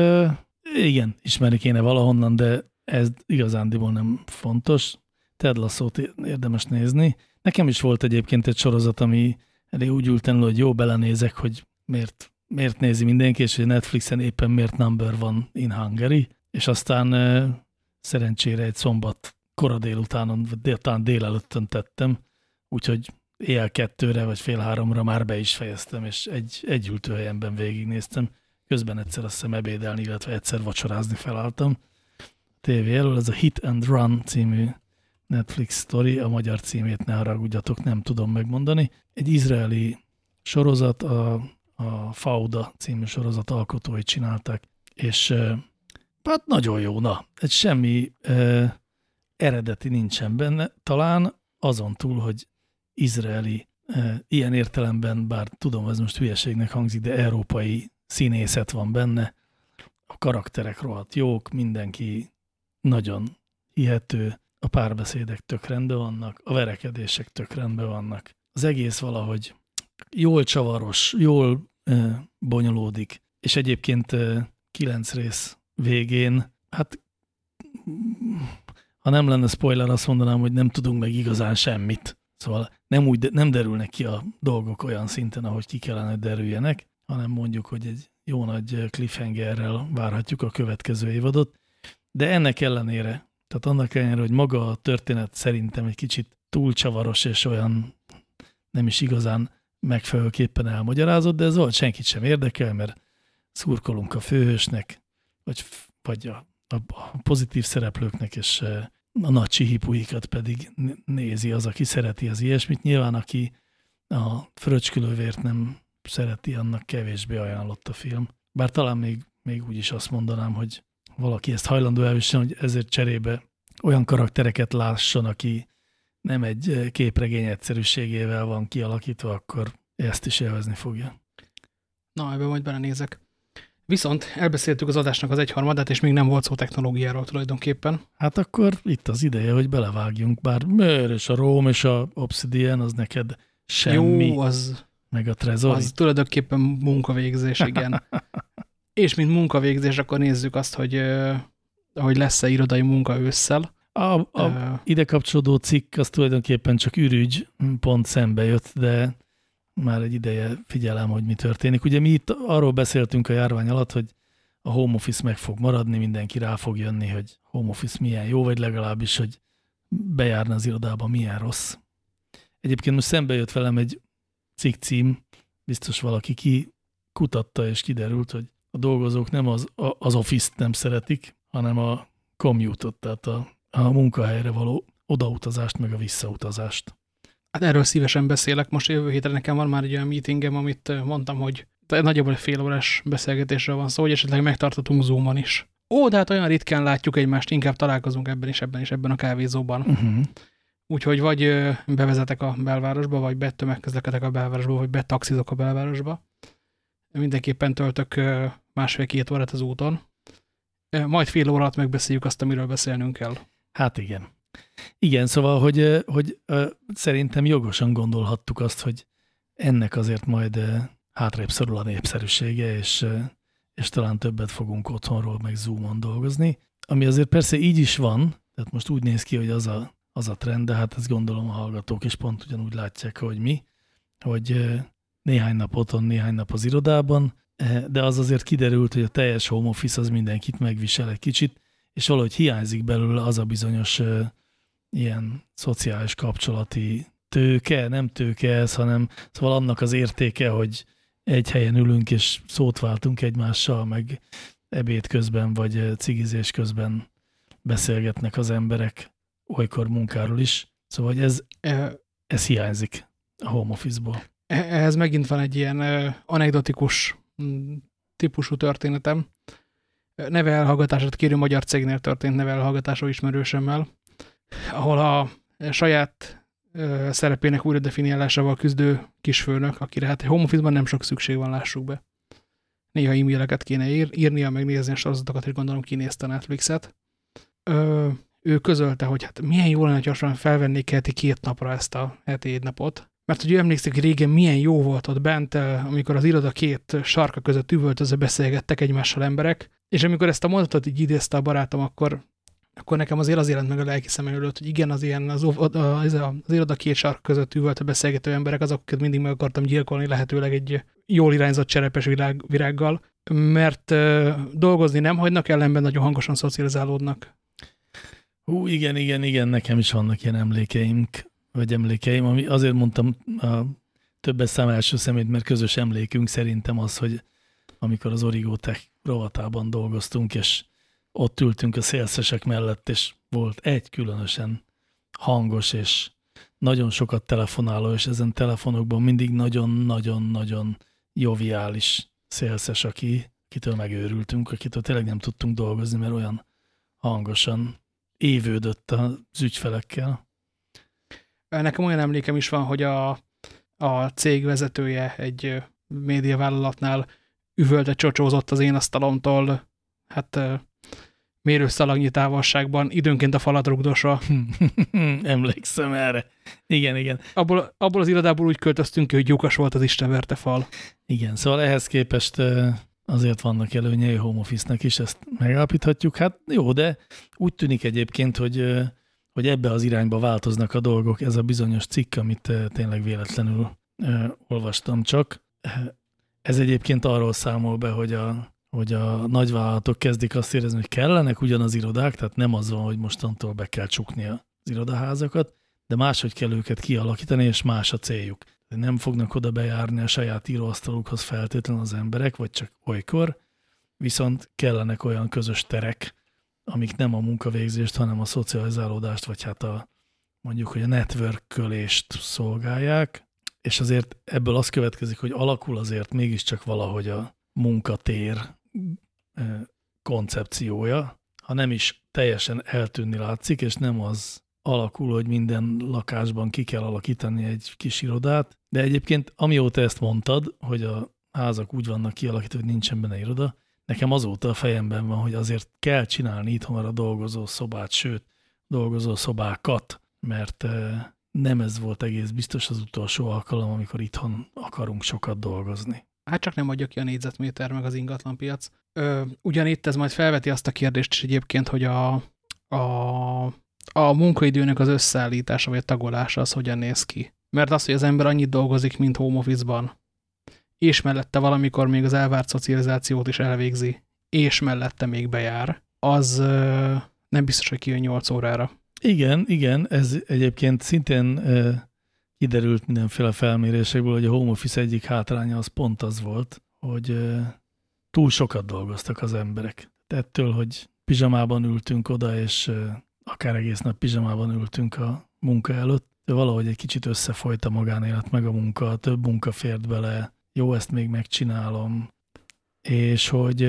igen, ismeri kéne valahonnan, de ez igazándiból nem fontos. Ted lasso érdemes nézni. Nekem is volt egyébként egy sorozat, ami elég úgy ülten, hogy jó belenézek, hogy miért, miért nézi mindenki, és hogy Netflixen éppen miért number van in Hungary, és aztán szerencsére egy szombat kora délutánon, vagy délután délelőttön tettem, úgyhogy éjjel kettőre vagy fél háromra már be is fejeztem, és egy, egy ültőhelyemben végignéztem. Közben egyszer azt hiszem ebédelni, illetve egyszer vacsorázni felálltam. TV elől, ez a Hit and Run című Netflix story, a magyar címét ne haragudjatok, nem tudom megmondani. Egy izraeli sorozat, a, a Fauda című sorozat alkotói csinálták, és Hát nagyon jó, na. Egy semmi e, eredeti nincsen benne. Talán azon túl, hogy izraeli e, ilyen értelemben, bár tudom, ez most hülyeségnek hangzik, de európai színészet van benne. A karakterek rohadt jók, mindenki nagyon hihető, a párbeszédek tök rendben vannak, a verekedések tök rendben vannak. Az egész valahogy jól csavaros, jól e, bonyolódik, és egyébként e, kilenc rész végén, hát ha nem lenne spoiler, azt mondanám, hogy nem tudunk meg igazán semmit. Szóval nem, úgy, nem derülnek ki a dolgok olyan szinten, ahogy ki kellene derüljenek, hanem mondjuk, hogy egy jó nagy cliffhangerrel várhatjuk a következő évadot. De ennek ellenére, tehát annak ellenére, hogy maga a történet szerintem egy kicsit túl csavaros és olyan nem is igazán megfelelőképpen elmagyarázott, de ez volt senkit sem érdekel, mert szurkolunk a főhősnek, vagy, vagy a, a pozitív szereplőknek, és a nagy csihipuikat pedig nézi az, aki szereti az ilyesmit. Nyilván, aki a fröcskülővért nem szereti, annak kevésbé ajánlott a film. Bár talán még, még úgy is azt mondanám, hogy valaki ezt hajlandó elviselni, hogy ezért cserébe olyan karaktereket lásson, aki nem egy képregény egyszerűségével van kialakítva, akkor ezt is élvezni fogja. Na, ebben majd belenézek. Viszont elbeszéltük az adásnak az egyharmadát, és még nem volt szó technológiáról tulajdonképpen. Hát akkor itt az ideje, hogy belevágjunk, bár Mör és a Rome és a Obsidian az neked semmi, Jó, az, meg a Trezor. az tulajdonképpen munkavégzés, igen. és mint munkavégzés, akkor nézzük azt, hogy, hogy lesz-e irodai munka ősszel. A, a Ö, ide kapcsolódó cikk az tulajdonképpen csak ürügy, pont szembe jött, de már egy ideje figyelem, hogy mi történik. Ugye mi itt arról beszéltünk a járvány alatt, hogy a home office meg fog maradni, mindenki rá fog jönni, hogy home office milyen jó, vagy legalábbis, hogy bejárna az irodába milyen rossz. Egyébként most szembe jött velem egy cikk cím, biztos valaki ki kutatta, és kiderült, hogy a dolgozók nem az, a- az office-t nem szeretik, hanem a commute-ot, tehát a, a munkahelyre való odautazást, meg a visszautazást. Hát erről szívesen beszélek. Most jövő hétre nekem van már egy olyan meetingem, amit mondtam, hogy nagyjából egy fél órás beszélgetésről van szó, hogy esetleg megtartatunk Zoomon is. Ó, de hát olyan ritkán látjuk egymást, inkább találkozunk ebben is, ebben is, ebben a kávézóban. Uh-huh. Úgyhogy vagy bevezetek a belvárosba, vagy betömegközlekedek a belvárosba, vagy betaxizok a belvárosba. Mindenképpen töltök másfél-két órát az úton. Majd fél óra alatt megbeszéljük azt, amiről beszélnünk kell. Hát igen. Igen, szóval, hogy, hogy szerintem jogosan gondolhattuk azt, hogy ennek azért majd hátrébb szorul a népszerűsége, és, és talán többet fogunk otthonról, meg Zoomon dolgozni. Ami azért persze így is van, tehát most úgy néz ki, hogy az a, az a trend, de hát ezt gondolom a hallgatók is pont ugyanúgy látják, hogy mi, hogy néhány nap otthon, néhány nap az irodában, eh, de az azért kiderült, hogy a teljes home office az mindenkit megvisel egy kicsit, és valahogy hiányzik belőle az a bizonyos ilyen szociális kapcsolati tőke, nem tőke ez, hanem szóval annak az értéke, hogy egy helyen ülünk és szót váltunk egymással, meg ebéd közben, vagy cigizés közben beszélgetnek az emberek, olykor munkáról is. Szóval ez, Ö, ez hiányzik a home office-ból. E- Ehhez megint van egy ilyen anekdotikus mm, típusú történetem. Neve elhallgatását kérő magyar cégnél történt neve elhallgatású ismerősemmel, ahol a saját szerepének újra definiálásával küzdő kisfőnök, akire hát egy home nem sok szükség van, lássuk be. Néha e-maileket kéne ír, írnia, megnézni a sorozatokat, és gondolom kinézte Netflixet. Ö, ő közölte, hogy hát milyen jó lenne, hogy felvennék heti két napra ezt a heti egy napot, mert hogy ő emlékszik, hogy régen milyen jó volt ott bent, amikor az iroda két sarka között üvöltözve beszélgettek egymással emberek, és amikor ezt a mondatot így idézte a barátom, akkor, akkor nekem azért az jelent meg a lelki szemem előtt, hogy igen, az ilyen az, az, az, iroda két sarka között üvöltve beszélgető emberek, azokat mindig meg akartam gyilkolni, lehetőleg egy jól irányzott cserepes virág, virággal, mert dolgozni nem hagynak, ellenben nagyon hangosan szocializálódnak. Hú, igen, igen, igen, nekem is vannak ilyen emlékeink, vagy emlékeim, ami azért mondtam a többes szám első szemét, mert közös emlékünk szerintem az, hogy amikor az Origo Tech rovatában dolgoztunk, és ott ültünk a szélszesek mellett, és volt egy különösen hangos, és nagyon sokat telefonáló, és ezen telefonokban mindig nagyon-nagyon-nagyon joviális szélszes, aki, akitől megőrültünk, akitől tényleg nem tudtunk dolgozni, mert olyan hangosan évődött az ügyfelekkel. Nekem olyan emlékem is van, hogy a, a cég vezetője egy médiavállalatnál üvölte csocsózott az én asztalomtól, hát mérőszalagnyi távolságban, időnként a falat rugdosva. Emlékszem erre. Igen, igen. Abból, abból az irodából úgy költöztünk ki, hogy lyukas volt az istenverte fal. Igen, szóval ehhez képest azért vannak előnyei home office-nek is, ezt megállapíthatjuk. Hát jó, de úgy tűnik egyébként, hogy, hogy ebbe az irányba változnak a dolgok. Ez a bizonyos cikk, amit tényleg véletlenül olvastam csak. Ez egyébként arról számol be, hogy a, hogy a nagyvállalatok kezdik azt érezni, hogy kellenek ugyanaz irodák, tehát nem az van, hogy mostantól be kell csukni az irodaházakat, de máshogy kell őket kialakítani, és más a céljuk. Nem fognak oda bejárni a saját íróasztalukhoz feltétlenül az emberek, vagy csak olykor, viszont kellenek olyan közös terek, amik nem a munkavégzést, hanem a szocializálódást, vagy hát a mondjuk, hogy a networkölést szolgálják, és azért ebből az következik, hogy alakul azért mégiscsak valahogy a munkatér koncepciója, ha nem is teljesen eltűnni látszik, és nem az alakul, hogy minden lakásban ki kell alakítani egy kis irodát, de egyébként amióta ezt mondtad, hogy a házak úgy vannak kialakítva, hogy nincsen benne iroda, nekem azóta a fejemben van, hogy azért kell csinálni itthon a dolgozó szobát, sőt, dolgozó szobákat, mert nem ez volt egész biztos az utolsó alkalom, amikor itthon akarunk sokat dolgozni. Hát csak nem adja ki a négyzetméter, meg az ingatlanpiac. Ö, ugyanitt ez majd felveti azt a kérdést is egyébként, hogy a, a, a munkaidőnek az összeállítása, vagy a tagolása az hogyan néz ki. Mert az, hogy az ember annyit dolgozik, mint home office-ban, és mellette valamikor még az elvárt szocializációt is elvégzi, és mellette még bejár, az ö, nem biztos, hogy kijön 8 órára. Igen, igen, ez egyébként szintén kiderült mindenféle felmérésekből, hogy a home office egyik hátránya az pont az volt, hogy túl sokat dolgoztak az emberek. Ettől, hogy pizsamában ültünk oda, és akár egész nap pizsamában ültünk a munka előtt, de valahogy egy kicsit összefolyt a magánélet meg a munka, több munka fért bele, jó, ezt még megcsinálom, és hogy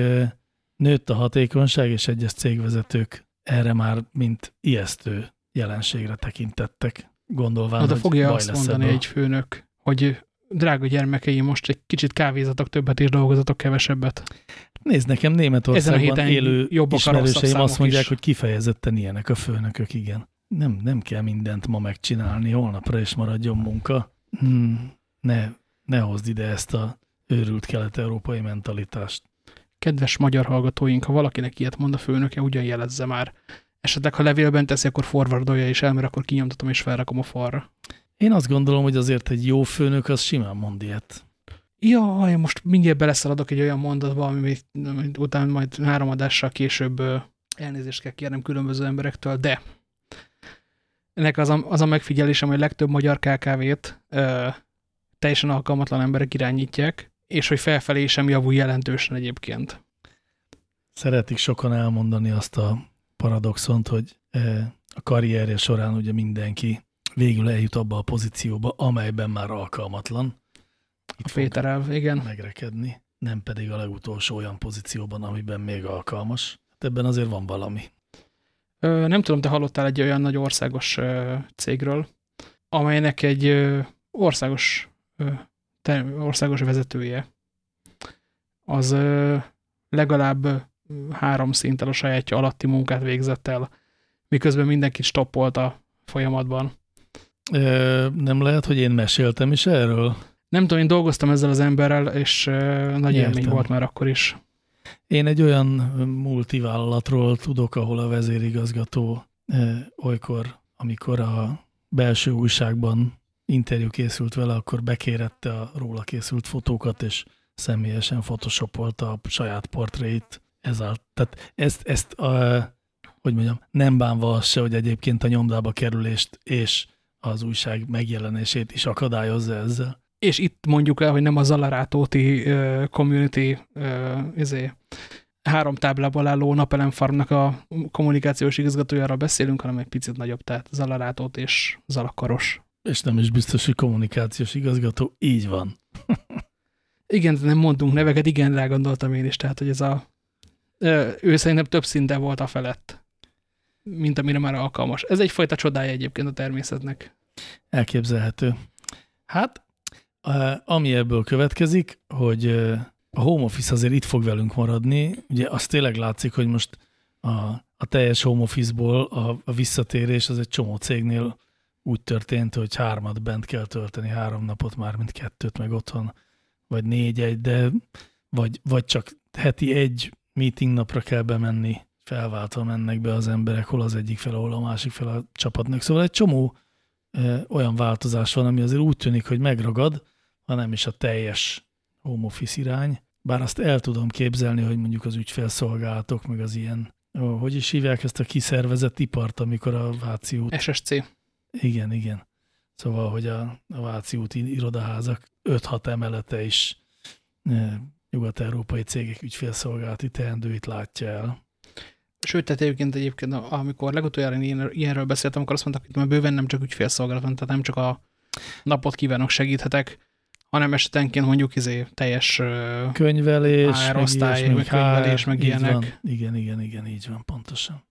nőtt a hatékonyság, és egyes cégvezetők erre már mint ijesztő jelenségre tekintettek, gondolván, Na, de hogy fogja baj azt mondani ebből. egy főnök, hogy drága gyermekeim, most egy kicsit kávézatok többet és dolgozatok kevesebbet. Nézd, nekem Németországban élő ismerőseim azt mondják, is. hogy kifejezetten ilyenek a főnökök, igen. Nem, nem kell mindent ma megcsinálni, holnapra is maradjon munka. Hmm, ne, ne hozd ide ezt a őrült kelet-európai mentalitást. Kedves magyar hallgatóink, ha valakinek ilyet mond a főnöke, ugyan jelezze már. Esetleg, ha levélben teszi, akkor forwardolja is el, mert akkor kinyomtatom és felrakom a falra. Én azt gondolom, hogy azért egy jó főnök az simán mond ilyet. Jaj, most mindjárt beleszaladok egy olyan mondatba, ami még, utána majd három adással később elnézést kell kérnem különböző emberektől, de ennek az a, az a megfigyelésem, hogy legtöbb magyar KKV-t teljesen alkalmatlan emberek irányítják, és hogy felfelé sem javul jelentősen egyébként. Szeretik sokan elmondani azt a paradoxont, hogy eh, a karrierje során ugye mindenki végül eljut abba a pozícióba, amelyben már alkalmatlan. Itt A Péter elv, igen. megrekedni, nem pedig a legutolsó olyan pozícióban, amiben még alkalmas. Hát ebben azért van valami. Ö, nem tudom, te hallottál egy olyan nagy országos ö, cégről, amelynek egy ö, országos, ö, te, országos vezetője az ö, legalább három szinttel a sajátja alatti munkát végzett el, miközben mindenkit stoppolt a folyamatban. Ö, nem lehet, hogy én meséltem is erről? Nem tudom, én dolgoztam ezzel az emberrel, és ö, nagy Értem. élmény volt már akkor is. Én egy olyan multivállalatról tudok, ahol a vezérigazgató eh, olykor, amikor a belső újságban interjú készült vele, akkor bekérette a róla készült fotókat, és személyesen photoshopolta a saját portréit. Ezáltal, tehát ezt, ezt a, hogy mondjam, nem bánva az se, hogy egyébként a nyomdába kerülést és az újság megjelenését is akadályozza ezzel. És itt mondjuk el, hogy nem a Zalarátóti uh, community uh, izé, három táblából álló Napelem Farmnak a kommunikációs igazgatójára beszélünk, hanem egy picit nagyobb, tehát Zalarátót és Zalakaros. És nem is biztos, hogy kommunikációs igazgató. Így van. Igen, nem mondunk neveket, igen, rá gondoltam én is, tehát hogy ez a ő szerintem több szinten volt a felett, mint amire már alkalmas. Ez egyfajta csodája egyébként a természetnek. Elképzelhető. Hát, ami ebből következik, hogy a home office azért itt fog velünk maradni. Ugye azt tényleg látszik, hogy most a, a teljes home office-ból a, a visszatérés az egy csomó cégnél úgy történt, hogy hármat bent kell tölteni, három napot már, mint kettőt meg otthon, vagy négy-egy, de vagy, vagy csak heti egy meeting napra kell bemenni, felváltva mennek be az emberek, hol az egyik fel, hol a másik fel a csapatnak. Szóval egy csomó olyan változás van, ami azért úgy tűnik, hogy megragad, ha nem is a teljes home office irány. Bár azt el tudom képzelni, hogy mondjuk az ügyfélszolgálatok, meg az ilyen, ó, hogy is hívják ezt a kiszervezett ipart, amikor a Váci út SSC. igen, igen. Szóval, hogy a, a Váci úti irodaházak 5-6 emelete is nyugat-európai cégek ügyfélszolgálati teendőit látja el. Sőt, tehát egyébként, egyébként amikor legutoljára én ilyen- ilyenről beszéltem, akkor azt mondták, hogy már bőven nem csak ügyfélszolgálat van, tehát nem csak a napot kívánok, segíthetek, hanem esetenként mondjuk izé, teljes Könyvelés, HR meg meg könyvelés, HR, meg ilyenek. Van. Igen, igen, igen, így van, pontosan.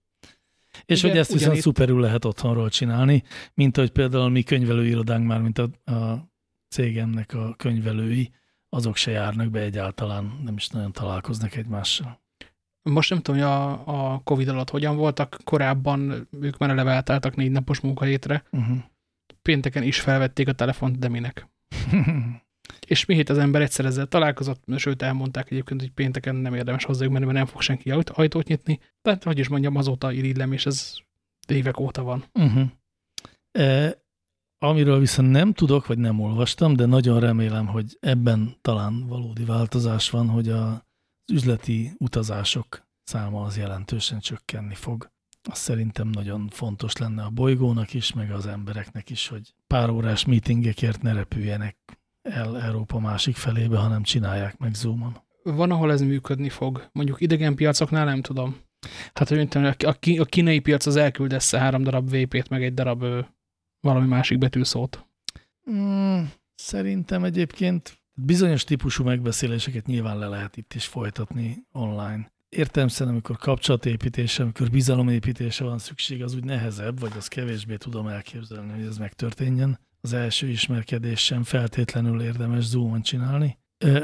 És Igen, hogy ezt viszont ugyanitt- szuperül lehet otthonról csinálni, mint hogy például mi könyvelőirodánk már, mint a, a cégemnek a könyvelői, azok se járnak be egyáltalán, nem is nagyon találkoznak egymással. Most nem tudom, hogy a, a Covid alatt hogyan voltak, korábban ők már eleve átálltak négy napos munkahétre, Uh -huh. pénteken is felvették a telefont, de minek. És mi hét az ember egyszer ezzel találkozott, sőt elmondták egyébként, hogy pénteken nem érdemes hozzájuk menni, mert nem fog senki ajtót nyitni. Tehát, hogy is mondjam, azóta irigylem, és ez évek óta van. Uh -huh. e, amiről viszont nem tudok, vagy nem olvastam, de nagyon remélem, hogy ebben talán valódi változás van, hogy a, az üzleti utazások száma az jelentősen csökkenni fog. Az szerintem nagyon fontos lenne a bolygónak is, meg az embereknek is, hogy pár órás meetingekért ne repüljenek el Európa másik felébe, hanem csinálják meg Zoomon. Van, ahol ez működni fog. Mondjuk idegen piacoknál nem tudom. Hát, hogy tudom, a, kínai piac az elküld össze három darab VP-t, meg egy darab valami másik betűszót. Mm, szerintem egyébként bizonyos típusú megbeszéléseket nyilván le lehet itt is folytatni online. Értem szerint, amikor kapcsolatépítése, amikor bizalomépítése van szükség, az úgy nehezebb, vagy az kevésbé tudom elképzelni, hogy ez megtörténjen. Az első ismerkedés sem feltétlenül érdemes Zoom-on csinálni,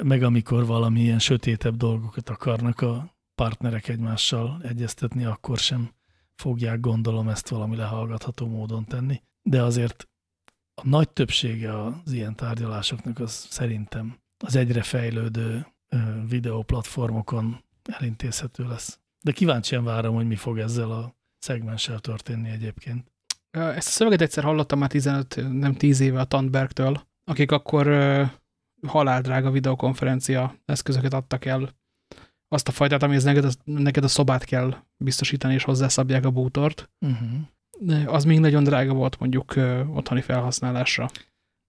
meg amikor valami ilyen sötétebb dolgokat akarnak a partnerek egymással egyeztetni, akkor sem fogják gondolom ezt valami lehallgatható módon tenni. De azért a nagy többsége az ilyen tárgyalásoknak az szerintem az egyre fejlődő videóplatformokon elintézhető lesz. De kíváncsian várom, hogy mi fog ezzel a szegmenssel történni egyébként. Ezt a szöveget egyszer hallottam már 15, nem 10 éve a Tandbergtől, akik akkor haláldrága videokonferencia eszközöket adtak el. Azt a fajtát, amihez neked a, neked a szobát kell biztosítani, és hozzászabják a bútort. Uh Mhm. -huh. Az még nagyon drága volt mondjuk otthoni felhasználásra.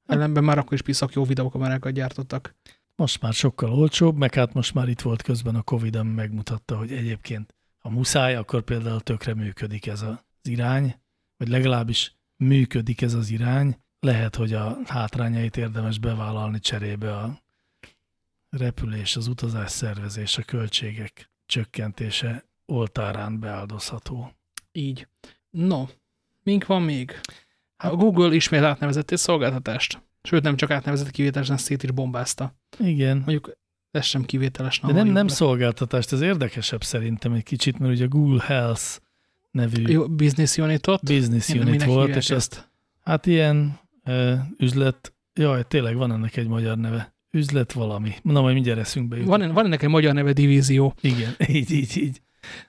Ellenben már akkor is piszak jó videókamerákat gyártottak. Most már sokkal olcsóbb, meg hát most már itt volt közben a Covid, ami megmutatta, hogy egyébként ha muszáj, akkor például tökre működik ez az irány, vagy legalábbis működik ez az irány. Lehet, hogy a hátrányait érdemes bevállalni cserébe a repülés, az utazás szervezés, a költségek csökkentése oltárán beáldozható. Így. No, mink van még? A Google ismét átnevezett egy szolgáltatást. Sőt, nem csak átnevezett kivételesen szét is bombázta. Igen. Mondjuk ez sem kivételes. De nem, nem szolgáltatást, ez érdekesebb szerintem egy kicsit, mert ugye a Google Health nevű Jó, business unitot. Business unit volt, és ezt hát ilyen uh, üzlet, jaj, tényleg van ennek egy magyar neve. Üzlet valami. Mondom, hogy mindjárt eszünkbe jut. Van, van ennek egy magyar neve divízió. Igen, így, így, így.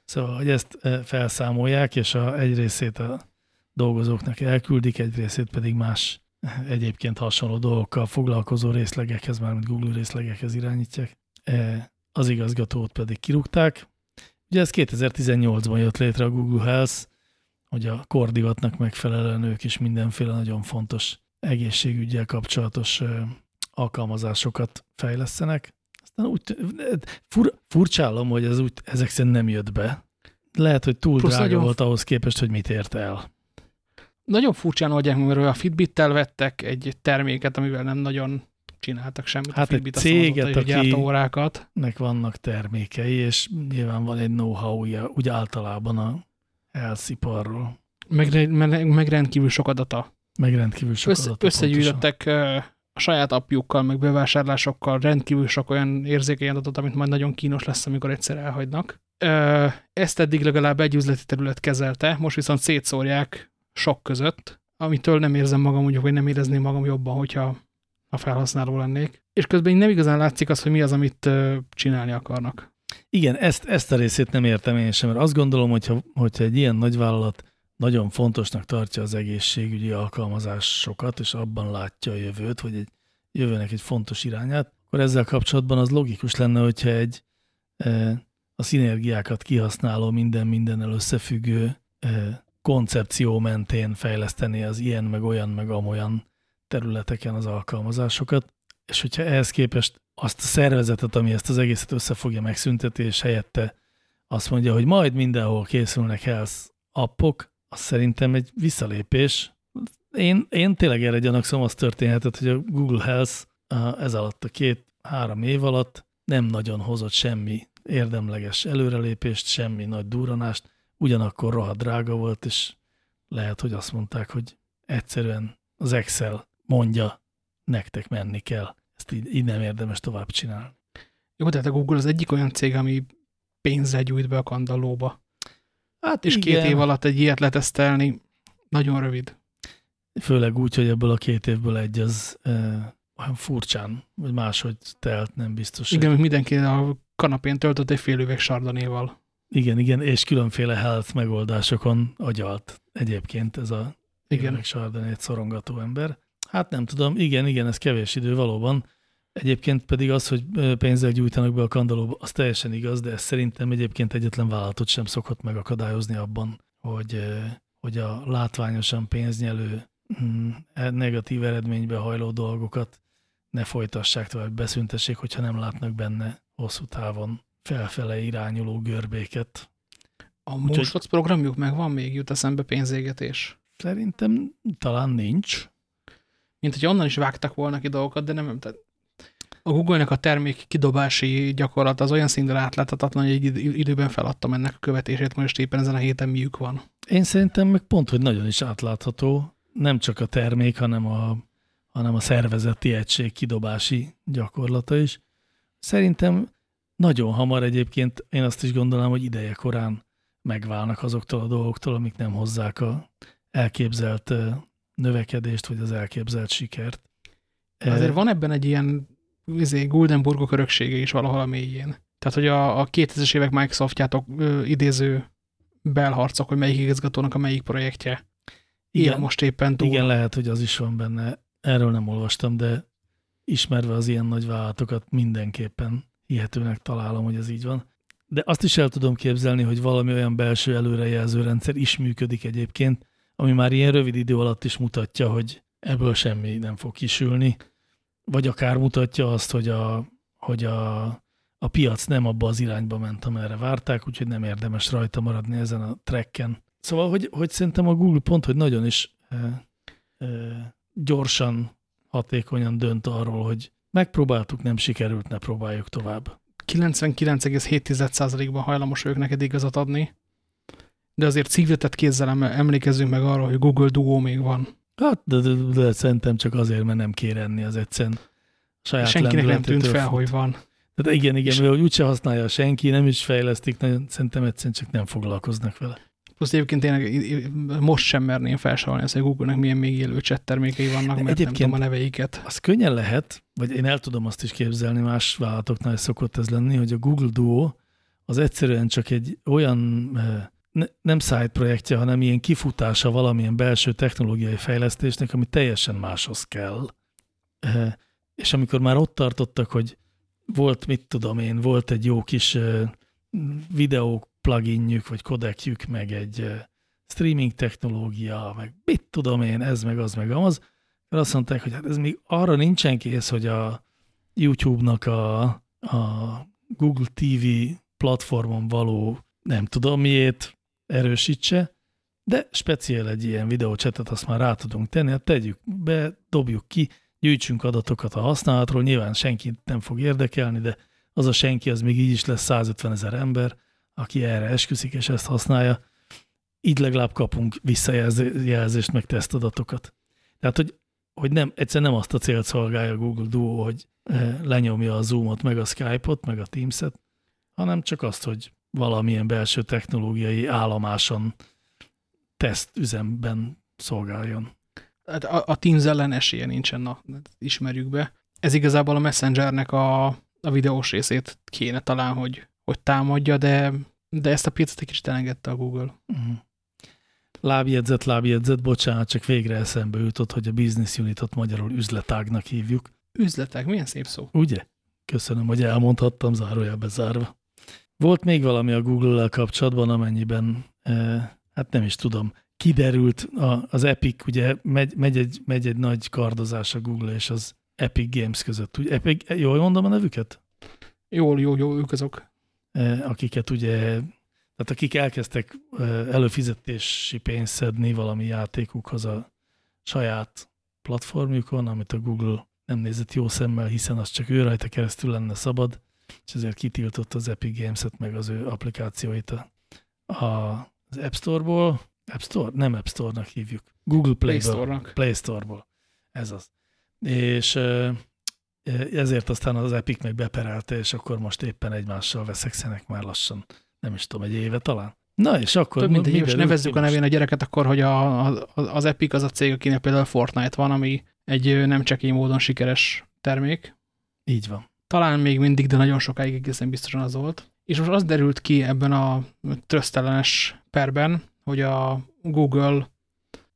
Szóval, hogy ezt felszámolják, és a, egy részét a dolgozóknak elküldik, egy részét pedig más egyébként hasonló dolgokkal foglalkozó részlegekhez, mármint Google részlegekhez irányítják. Az igazgatót pedig kirúgták. Ugye ez 2018-ban jött létre a Google Health, hogy a kordivatnak megfelelően ők is mindenféle nagyon fontos egészségügyel kapcsolatos alkalmazásokat fejlesztenek. Aztán úgy, fur, furcsálom, hogy ez úgy, ezek szerint nem jött be. Lehet, hogy túl Plusz drága nagyon... volt ahhoz képest, hogy mit ért el. Nagyon furcsán oldják meg, mert a Fitbit-tel vettek egy terméket, amivel nem nagyon csináltak semmit. Hát a Fitbit egy céget, aki órákat. nek vannak termékei, és nyilván van egy know-how-ja úgy általában a elsziparról. Meg, meg, meg rendkívül sok adata. Meg rendkívül sok Össze, adata. Összegyűjtöttek a saját apjukkal, meg bevásárlásokkal rendkívül sok olyan érzékeny adatot, amit majd nagyon kínos lesz, amikor egyszer elhagynak. Ezt eddig legalább egy üzleti terület kezelte, most viszont szétszórják sok között, amitől nem érzem magam úgy, hogy nem érezném magam jobban, hogyha a felhasználó lennék. És közben nem igazán látszik az, hogy mi az, amit csinálni akarnak. Igen, ezt, ezt a részét nem értem én sem, mert azt gondolom, hogyha, hogyha egy ilyen nagyvállalat nagyon fontosnak tartja az egészségügyi alkalmazásokat, és abban látja a jövőt, vagy egy jövőnek egy fontos irányát, akkor ezzel kapcsolatban az logikus lenne, hogyha egy a szinergiákat kihasználó minden mindennel összefüggő koncepció mentén fejleszteni az ilyen, meg olyan, meg amolyan területeken az alkalmazásosokat, és hogyha ehhez képest azt a szervezetet, ami ezt az egészet összefogja, megszünteti, és helyette azt mondja, hogy majd mindenhol készülnek health appok, az szerintem egy visszalépés. Én, én tényleg erre gyanakszom, az történhetett, hogy a Google Health ez alatt a két-három év alatt nem nagyon hozott semmi érdemleges előrelépést, semmi nagy duranást, ugyanakkor rohadt drága volt, és lehet, hogy azt mondták, hogy egyszerűen az Excel mondja, nektek menni kell. Ezt így, így nem érdemes tovább csinálni. Jó, tehát a Google az egyik olyan cég, ami pénzzel gyújt be a kandallóba. Hát És igen. két év alatt egy ilyet letesztelni, nagyon rövid. Főleg úgy, hogy ebből a két évből egy az e, olyan furcsán, vagy máshogy telt, nem biztos. Igen, még mindenki a kanapén töltött egy fél üveg sardanéval. Igen, igen, és különféle health megoldásokon agyalt egyébként ez a Igen. sardanét szorongató ember. Hát nem tudom, igen, igen, ez kevés idő valóban. Egyébként pedig az, hogy pénzzel gyújtanak be a kandalóba, az teljesen igaz, de ez szerintem egyébként egyetlen vállalatot sem szokott megakadályozni abban, hogy, hogy a látványosan pénznyelő, mm, e- negatív eredménybe hajló dolgokat ne folytassák tovább, beszüntessék, hogyha nem látnak benne hosszú távon felfele irányuló görbéket. A Úgyhogy- Moonshots programjuk meg van még, jut eszembe pénzégetés. Szerintem talán nincs. Mint hogy onnan is vágtak volna ki dolgokat, de nem, tehát a Google-nek a termék kidobási gyakorlat az olyan szinten átláthatatlan, hogy egy id- időben feladtam ennek a követését, most éppen ezen a héten miük van. Én szerintem meg pont, hogy nagyon is átlátható, nem csak a termék, hanem a, hanem a szervezeti egység kidobási gyakorlata is. Szerintem nagyon hamar egyébként én azt is gondolom, hogy ideje korán megválnak azoktól a dolgoktól, amik nem hozzák a elképzelt növekedést, vagy az elképzelt sikert. Azért van ebben egy ilyen izé, Guldenburgok öröksége is valahol a mélyén. Tehát, hogy a, a 2000-es évek Microsoftjátok ö, idéző belharcok, hogy melyik igazgatónak a melyik projektje igen, igen, most éppen túl. Igen, lehet, hogy az is van benne. Erről nem olvastam, de ismerve az ilyen nagy vállalatokat mindenképpen hihetőnek találom, hogy ez így van. De azt is el tudom képzelni, hogy valami olyan belső előrejelző rendszer is működik egyébként, ami már ilyen rövid idő alatt is mutatja, hogy ebből semmi nem fog kisülni, vagy akár mutatja azt, hogy a, hogy a, a piac nem abba az irányba ment, amerre várták, úgyhogy nem érdemes rajta maradni ezen a trekken. Szóval, hogy, hogy szerintem a Google pont, hogy nagyon is e, e, gyorsan, hatékonyan dönt arról, hogy megpróbáltuk, nem sikerült, ne próbáljuk tovább. 99,7%-ban hajlamos ők neked igazat adni, de azért szívletett kézzel em- emlékezzünk meg arról, hogy Google Duo még van. Hát, de, de, de szerintem csak azért, mert nem kér enni az egyszerűen saját Senkinek nem tűnt fel, fut. hogy van. Tehát igen, igen, És- mivel úgyse használja senki, nem is fejlesztik, nagyon, szerintem egyszerűen csak nem foglalkoznak vele. Plusz egyébként tényleg most sem merném felsorolni azt, hogy Google-nek milyen még élő chat termékei vannak, mert nem egyébként- tudom a neveiket. Az könnyen lehet, vagy én el tudom azt is képzelni, más vállalatoknál is szokott ez lenni, hogy a Google Duo az egyszerűen csak egy olyan eh, ne, nem side projektje, hanem ilyen kifutása valamilyen belső technológiai fejlesztésnek, ami teljesen máshoz kell. Eh, És amikor már ott tartottak, hogy volt, mit tudom én, volt egy jó kis eh, videó pluginjük, vagy kodekjük, meg egy streaming technológia, meg mit tudom én, ez, meg az, meg az, mert azt mondták, hogy hát ez még arra nincsen kész, hogy a YouTube-nak a, a Google TV platformon való nem tudom miért erősítse, de speciál egy ilyen videócsetet azt már rá tudunk tenni, hát tegyük be, dobjuk ki, gyűjtsünk adatokat a használatról, nyilván senkit nem fog érdekelni, de az a senki, az még így is lesz 150 ezer ember, aki erre esküszik és ezt használja, így legalább kapunk visszajelzést, meg tesztadatokat. Tehát, hogy, hogy nem, egyszerűen nem azt a célt szolgálja Google Duo, hogy eh, lenyomja a Zoomot, meg a Skype-ot, meg a Teams-et, hanem csak azt, hogy valamilyen belső technológiai állomáson teszt üzemben szolgáljon. Hát a, a Teams ellen esélye nincsen, na, ismerjük be. Ez igazából a Messengernek a, a videós részét kéne talán, hogy, hogy támadja, de, de ezt a piacot egy kicsit elengedte a Google. Uh-huh. Lábjegyzet, lábjegyzet, bocsánat, csak végre eszembe jutott, hogy a business unitot magyarul üzletágnak hívjuk. Üzletek, milyen szép szó. Ugye? Köszönöm, hogy elmondhattam, zárójelbe zárva. Volt még valami a Google-lel kapcsolatban, amennyiben, eh, hát nem is tudom, kiderült a, az Epic, ugye megy, megy, egy, megy egy nagy kardozás a Google és az Epic Games között. Ugye, Epic, jól mondom a nevüket? Jól, jó, jó, ők azok. Eh, akiket ugye, tehát akik elkezdtek eh, előfizetési pénzt szedni valami játékukhoz a saját platformjukon, amit a Google nem nézett jó szemmel, hiszen az csak ő rajta keresztül lenne szabad, és ezért kitiltott az Epic Games-et, meg az ő applikációit a, a, az App Store-ból. App Store? Nem App Store-nak hívjuk. Google Play Play-ből. Store-nak. Play Store-ból. Ez az. És, ö, ezért aztán az Epic meg beperelte, és akkor most éppen egymással veszekszenek már lassan, nem is tudom, egy éve talán. Na és akkor... Több mindegy, most nevezzük a nevén a gyereket akkor, hogy a, a, az Epic az a cég, akinek például Fortnite van, ami egy nem csekély módon sikeres termék. Így van. Talán még mindig, de nagyon sokáig egészen biztosan az volt. És most az derült ki ebben a trösztelenes perben, hogy a Google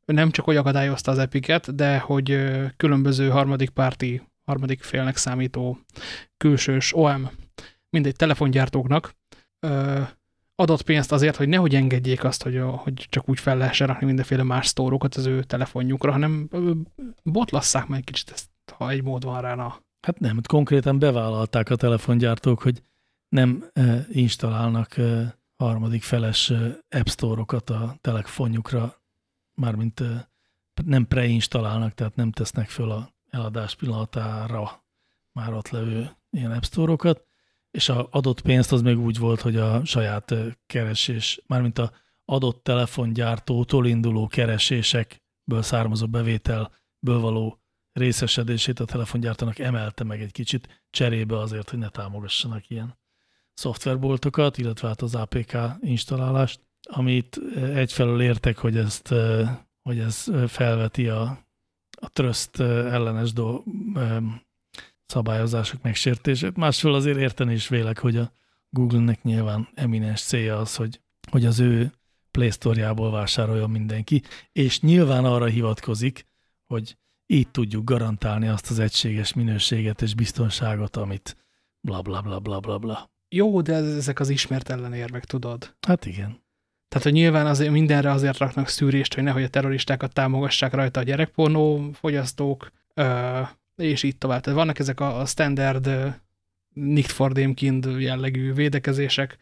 nem csak hogy akadályozta az Epicet, de hogy különböző harmadik párti, harmadik félnek számító külsős OM, mindegy telefongyártóknak adott pénzt azért, hogy nehogy engedjék azt, hogy, hogy csak úgy fel lehessen rakni mindenféle más sztórokat az ő telefonjukra, hanem botlasszák meg kicsit ezt, ha egy mód van rá. Na. Hát nem, konkrétan bevállalták a telefongyártók, hogy nem e, installálnak e, harmadik feles e, app store-okat a telefonjukra, mármint e, nem preinstallálnak, tehát nem tesznek föl a eladás pillanatára már ott levő ilyen app store-okat, és a adott pénzt az még úgy volt, hogy a saját keresés, mármint a adott telefongyártótól induló keresésekből származó bevételből való részesedését a telefongyártónak emelte meg egy kicsit cserébe azért, hogy ne támogassanak ilyen szoftverboltokat, illetve hát az APK installálást, amit egyfelől értek, hogy ezt hogy ez felveti a, a tröszt ellenes do, szabályozások megsértését. Másfél azért érteni is vélek, hogy a Google-nek nyilván eminens célja az, hogy, hogy az ő Play Store-jából vásároljon mindenki, és nyilván arra hivatkozik, hogy így tudjuk garantálni azt az egységes minőséget és biztonságot, amit bla bla bla bla bla bla. Jó, de ezek az ismert ellenérvek, tudod? Hát igen. Tehát, hogy nyilván azért mindenre azért raknak szűrést, hogy nehogy a terroristákat támogassák rajta a gyerekpornó fogyasztók, és így tovább. Tehát vannak ezek a, standard Nick for Kind jellegű védekezések,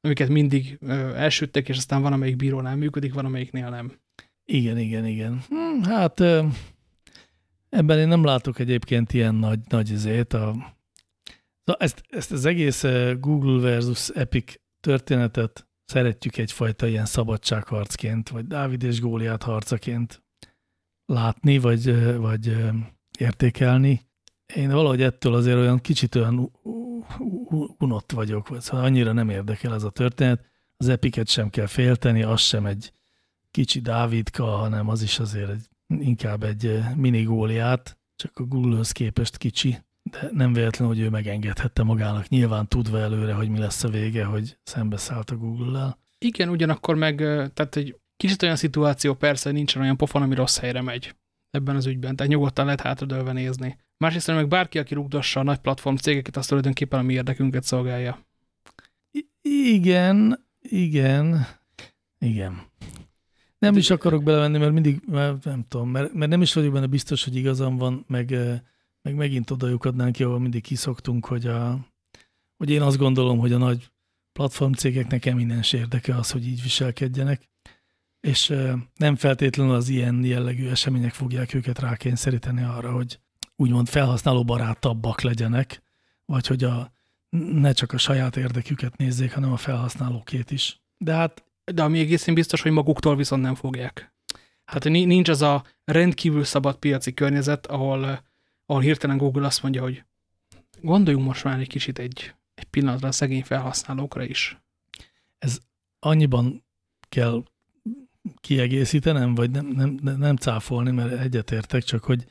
amiket mindig elsüttek, és aztán van, amelyik bírónál működik, van, amelyiknél nem. Igen, igen, igen. Hm, hát ebben én nem látok egyébként ilyen nagy, nagy izét. A, ezt, ezt az egész Google versus Epic történetet szeretjük egyfajta ilyen szabadságharcként, vagy Dávid és Góliát harcaként látni, vagy, vagy értékelni. Én valahogy ettől azért olyan kicsit olyan unott vagyok, vagy szóval annyira nem érdekel ez a történet. Az epiket sem kell félteni, az sem egy kicsi Dávidka, hanem az is azért egy, inkább egy mini góliát, csak a Google-höz képest kicsi, de nem véletlen, hogy ő megengedhette magának, nyilván tudva előre, hogy mi lesz a vége, hogy szembeszállt a Google-lel. Igen, ugyanakkor meg, eh, tehát egy kicsit olyan szituáció persze, hogy nincsen olyan pofon, ami rossz helyre megy ebben az ügyben, tehát nyugodtan lehet hátradőlve nézni. Másrészt meg bárki, aki rugdossa a nagy platform cégeket, azt tulajdonképpen a mi érdekünket szolgálja. I igen, igen, igen. Nem is akarok belevenni, mert mindig, mert nem tudom, mert, mert nem is vagyok benne biztos, hogy igazam van, meg, meg megint oda lyukadnánk ki, ahol mindig kiszoktunk, hogy, a, hogy én azt gondolom, hogy a nagy platform cégeknek eminens érdeke az, hogy így viselkedjenek, és nem feltétlenül az ilyen jellegű események fogják őket rákényszeríteni arra, hogy úgymond felhasználó barátabbak legyenek, vagy hogy a, ne csak a saját érdeküket nézzék, hanem a felhasználókét is. De hát... De ami egészen biztos, hogy maguktól viszont nem fogják. Hát nincs az a rendkívül szabad piaci környezet, ahol, ahol hirtelen Google azt mondja, hogy gondoljunk most már egy kicsit egy, egy pillanatra a szegény felhasználókra is. Ez annyiban kell kiegészítenem, vagy nem, nem, nem cáfolni, mert egyetértek, csak hogy,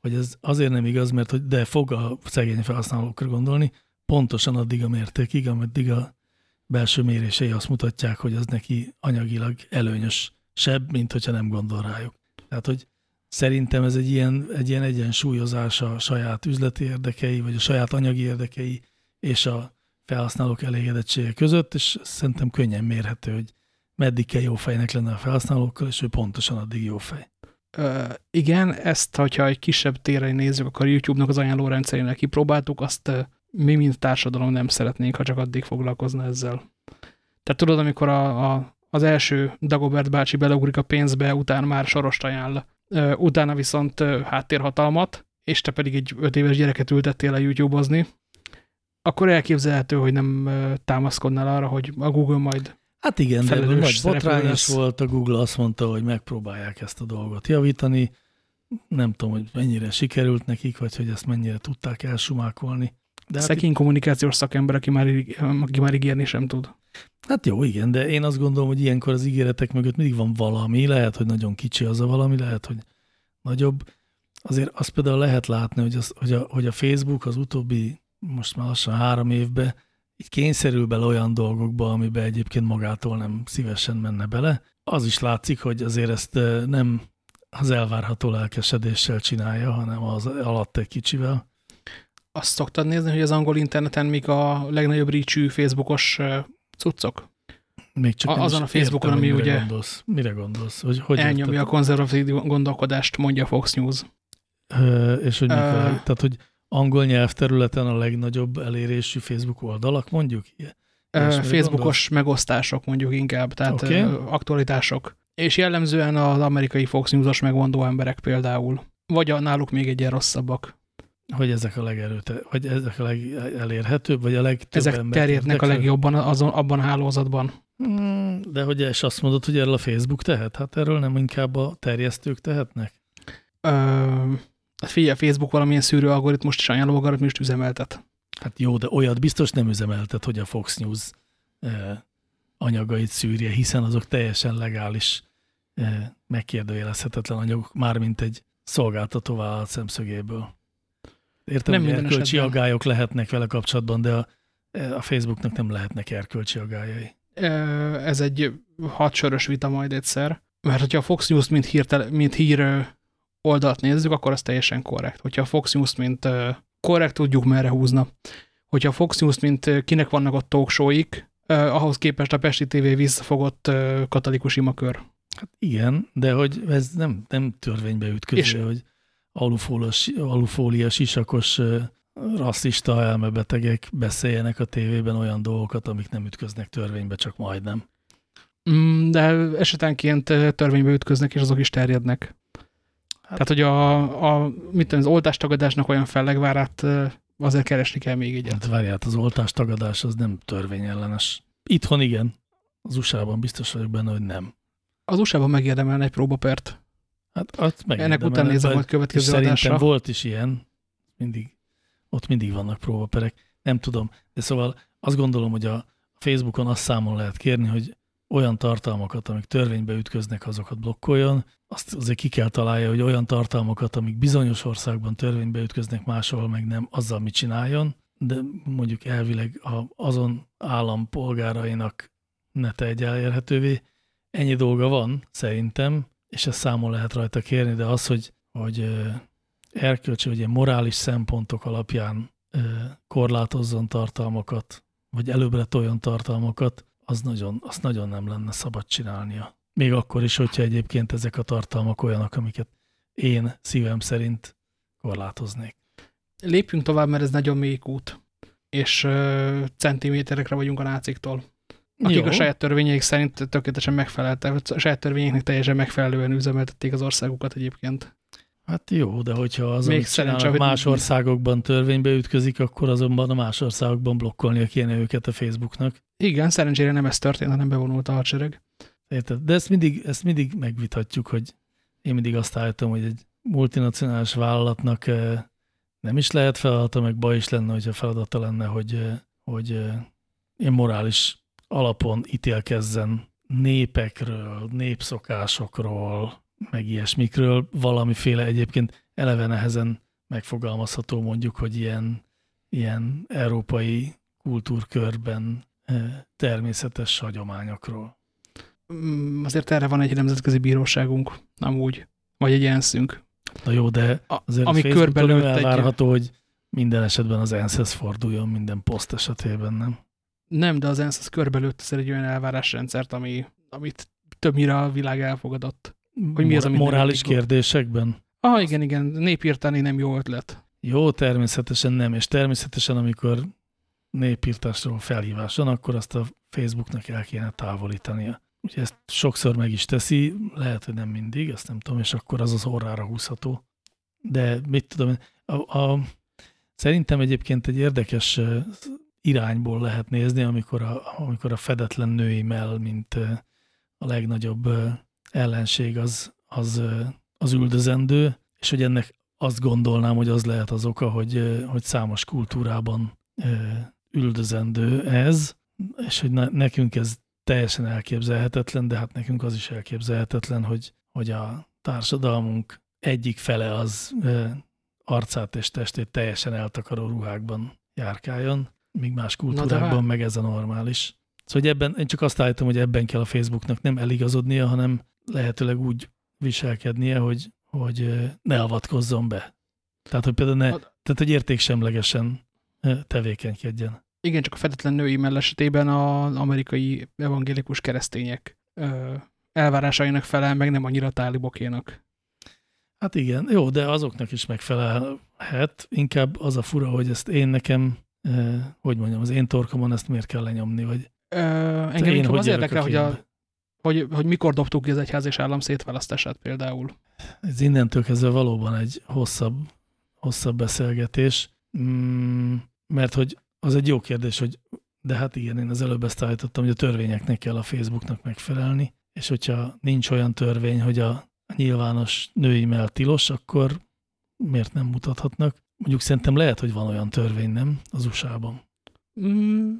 hogy ez azért nem igaz, mert hogy de fog a szegény felhasználókra gondolni, pontosan addig a mértékig, ameddig a belső mérései azt mutatják, hogy az neki anyagilag előnyös sebb, mint hogyha nem gondol rájuk. Tehát, hogy szerintem ez egy ilyen, egy ilyen egyensúlyozás a saját üzleti érdekei, vagy a saját anyagi érdekei és a felhasználók elégedettsége között, és szerintem könnyen mérhető, hogy meddig kell jó fejnek lenne a felhasználókkal, és ő pontosan addig jó fej. Ö, igen, ezt, hogyha egy kisebb téren nézzük, akkor YouTube-nak az ajánlórendszerének kipróbáltuk, azt mi, mint társadalom nem szeretnénk, ha csak addig foglalkozna ezzel. Tehát tudod, amikor a, a, az első Dagobert bácsi beleugrik a pénzbe, utána már sorost ajánl, utána viszont háttérhatalmat, és te pedig egy öt éves gyereket ültettél a YouTube-ozni, akkor elképzelhető, hogy nem támaszkodnál arra, hogy a Google majd Hát igen, de nagy botrányos volt, a Google azt mondta, hogy megpróbálják ezt a dolgot javítani, nem tudom, hogy mennyire sikerült nekik, vagy hogy ezt mennyire tudták elsumákolni. De hát Szekény kommunikációs szakember, aki már, aki már ígérni sem tud. Hát jó, igen, de én azt gondolom, hogy ilyenkor az ígéretek mögött mindig van valami, lehet, hogy nagyon kicsi az a valami, lehet, hogy nagyobb. Azért azt például lehet látni, hogy, az, hogy, a, hogy a Facebook az utóbbi, most már lassan három évben így kényszerül bele olyan dolgokba, amiben egyébként magától nem szívesen menne bele. Az is látszik, hogy azért ezt nem az elvárható lelkesedéssel csinálja, hanem az alatt egy kicsivel. Azt szoktad nézni, hogy az angol interneten még a legnagyobb reachű Facebookos cuccok? Még csak a, azon a Facebookon, ami mire ugye gondolsz, mire gondolsz? Hogy, hogy elnyomja érted? a konzervatív gondolkodást, mondja Fox News. Ö, és hogy, uh, tehát, hogy angol nyelvterületen a legnagyobb elérésű Facebook oldalak, mondjuk? Uh, Facebookos gondolsz? megosztások mondjuk inkább, tehát okay. aktualitások. És jellemzően az amerikai Fox News-os megmondó emberek például. Vagy a náluk még egy rosszabbak. Hogy ezek a legerőte, vagy ezek a legelérhetőbb, vagy a legtöbb Ezek terjednek a legjobban azon, abban a hálózatban. Hmm, de hogy és azt mondod, hogy erről a Facebook tehet? Hát erről nem inkább a terjesztők tehetnek? Ö, hát figyelj, Facebook valamilyen szűrő algoritmust és ajánló algoritmust üzemeltet. Hát jó, de olyat biztos nem üzemeltet, hogy a Fox News eh, anyagait szűrje, hiszen azok teljesen legális, eh, megkérdőjelezhetetlen anyagok, mármint egy szolgáltató vállalat szemszögéből. Értem, nem hogy erkölcsi esetben. agályok lehetnek vele kapcsolatban, de a, a Facebooknak nem lehetnek erkölcsi agályai. Ez egy hatsörös vita majd egyszer, mert hogyha a Fox News mint, hír, mint hír oldalt nézzük, akkor az teljesen korrekt. Hogyha a Fox News mint korrekt, tudjuk merre húzna. Hogyha a Fox News mint kinek vannak ott talkshowyik, ahhoz képest a Pesti TV visszafogott katolikus imakör. Hát igen, de hogy ez nem, nem törvénybe ütközik, hogy alufólia sisakos rasszista elmebetegek beszéljenek a tévében olyan dolgokat, amik nem ütköznek törvénybe, csak majdnem. Mm, de esetenként törvénybe ütköznek, és azok is terjednek. Hát, Tehát, hogy a, a mit tudom, az oltástagadásnak olyan fellegvárát azért keresni kell még egyet. Hát várját, az oltástagadás az nem törvényellenes. Itthon igen. Az USA-ban biztos vagyok benne, hogy nem. Az USA-ban megérdemelne egy próbapert. Hát azt Ennek után nézem hogy következő Szerintem adásra. volt is ilyen, mindig, ott mindig vannak próbaperek, nem tudom. De szóval azt gondolom, hogy a Facebookon azt számon lehet kérni, hogy olyan tartalmakat, amik törvénybe ütköznek, azokat blokkoljon. Azt azért ki kell találja, hogy olyan tartalmakat, amik bizonyos országban törvénybe ütköznek, máshol meg nem, azzal mit csináljon. De mondjuk elvileg azon állampolgárainak ne tegye elérhetővé. Ennyi dolga van, szerintem, és ezt számon lehet rajta kérni, de az, hogy, hogy erkölcsi, vagy morális szempontok alapján korlátozzon tartalmakat, vagy előbbre toljon tartalmakat, az nagyon, azt nagyon nem lenne szabad csinálnia. Még akkor is, hogyha egyébként ezek a tartalmak olyanok, amiket én szívem szerint korlátoznék. Lépjünk tovább, mert ez nagyon mély út, és uh, centiméterekre vagyunk a náciktól akik Jó. a saját törvényeik szerint tökéletesen megfeleltek, a saját törvényeknek teljesen megfelelően üzemeltették az országukat egyébként. Hát jó, de hogyha az, Még amit más országokban törvénybe ütközik, akkor azonban a más országokban blokkolnia kéne őket a Facebooknak. Igen, szerencsére nem ez történt, hanem bevonult a hadsereg. Érted? De ezt mindig, ezt mindig megvitatjuk, hogy én mindig azt állítom, hogy egy multinacionális vállalatnak eh, nem is lehet feladata, meg baj is lenne, hogyha feladata lenne, hogy, eh, hogy eh, én morális alapon ítélkezzen népekről, népszokásokról, meg ilyesmikről, valamiféle egyébként eleve nehezen megfogalmazható mondjuk, hogy ilyen, ilyen európai kultúrkörben eh, természetes hagyományokról. Mm, azért erre van egy nemzetközi bíróságunk, nem úgy, vagy egy enszünk. Na jó, de azért ami körben elvárható, egy... hogy minden esetben az ENSZ-hez forduljon minden poszt esetében, nem? Nem, de az ENSZ az körbelőtt egy olyan elvárásrendszert, ami, amit többnyire a világ elfogadott. Hogy mi az, amit Morális kérdésekben? Ah, igen, igen, népírtani nem jó ötlet. Jó, természetesen nem, és természetesen amikor népírtásról felhívás van, akkor azt a Facebooknak el kéne távolítania. Ugye ezt sokszor meg is teszi, lehet, hogy nem mindig, ezt nem tudom, és akkor az az orrára húzható. De mit tudom, a, a, szerintem egyébként egy érdekes irányból lehet nézni, amikor a, amikor a fedetlen női mell, mint a legnagyobb ellenség az, az, az üldözendő, és hogy ennek azt gondolnám, hogy az lehet az oka, hogy, hogy számos kultúrában üldözendő ez, és hogy nekünk ez teljesen elképzelhetetlen, de hát nekünk az is elképzelhetetlen, hogy, hogy a társadalmunk egyik fele az arcát és testét teljesen eltakaró ruhákban járkáljon, míg más kultúrákban hát- meg ez a normális. Szóval hogy ebben, én csak azt állítom, hogy ebben kell a Facebooknak nem eligazodnia, hanem lehetőleg úgy viselkednie, hogy, hogy ne avatkozzon be. Tehát, hogy például ne, tehát, hogy értéksemlegesen tevékenykedjen. Igen, csak a fedetlen női mell esetében az amerikai evangélikus keresztények elvárásainak felel, meg nem annyira tálibokénak. Hát igen, jó, de azoknak is megfelelhet. Inkább az a fura, hogy ezt én nekem, hogy mondjam, az én torkomon ezt miért kell lenyomni, vagy Ö, engem én hogy az érdekel, hogy, a, hogy, hogy mikor dobtuk ki az egyház és állam szétválasztását például. Ez innentől kezdve valóban egy hosszabb, hosszabb beszélgetés, mm, mert hogy az egy jó kérdés, hogy de hát igen, én az előbb ezt állítottam, hogy a törvényeknek kell a Facebooknak megfelelni, és hogyha nincs olyan törvény, hogy a nyilvános női mail tilos, akkor miért nem mutathatnak? Mondjuk szerintem lehet, hogy van olyan törvény, nem? Az USA-ban. Mm,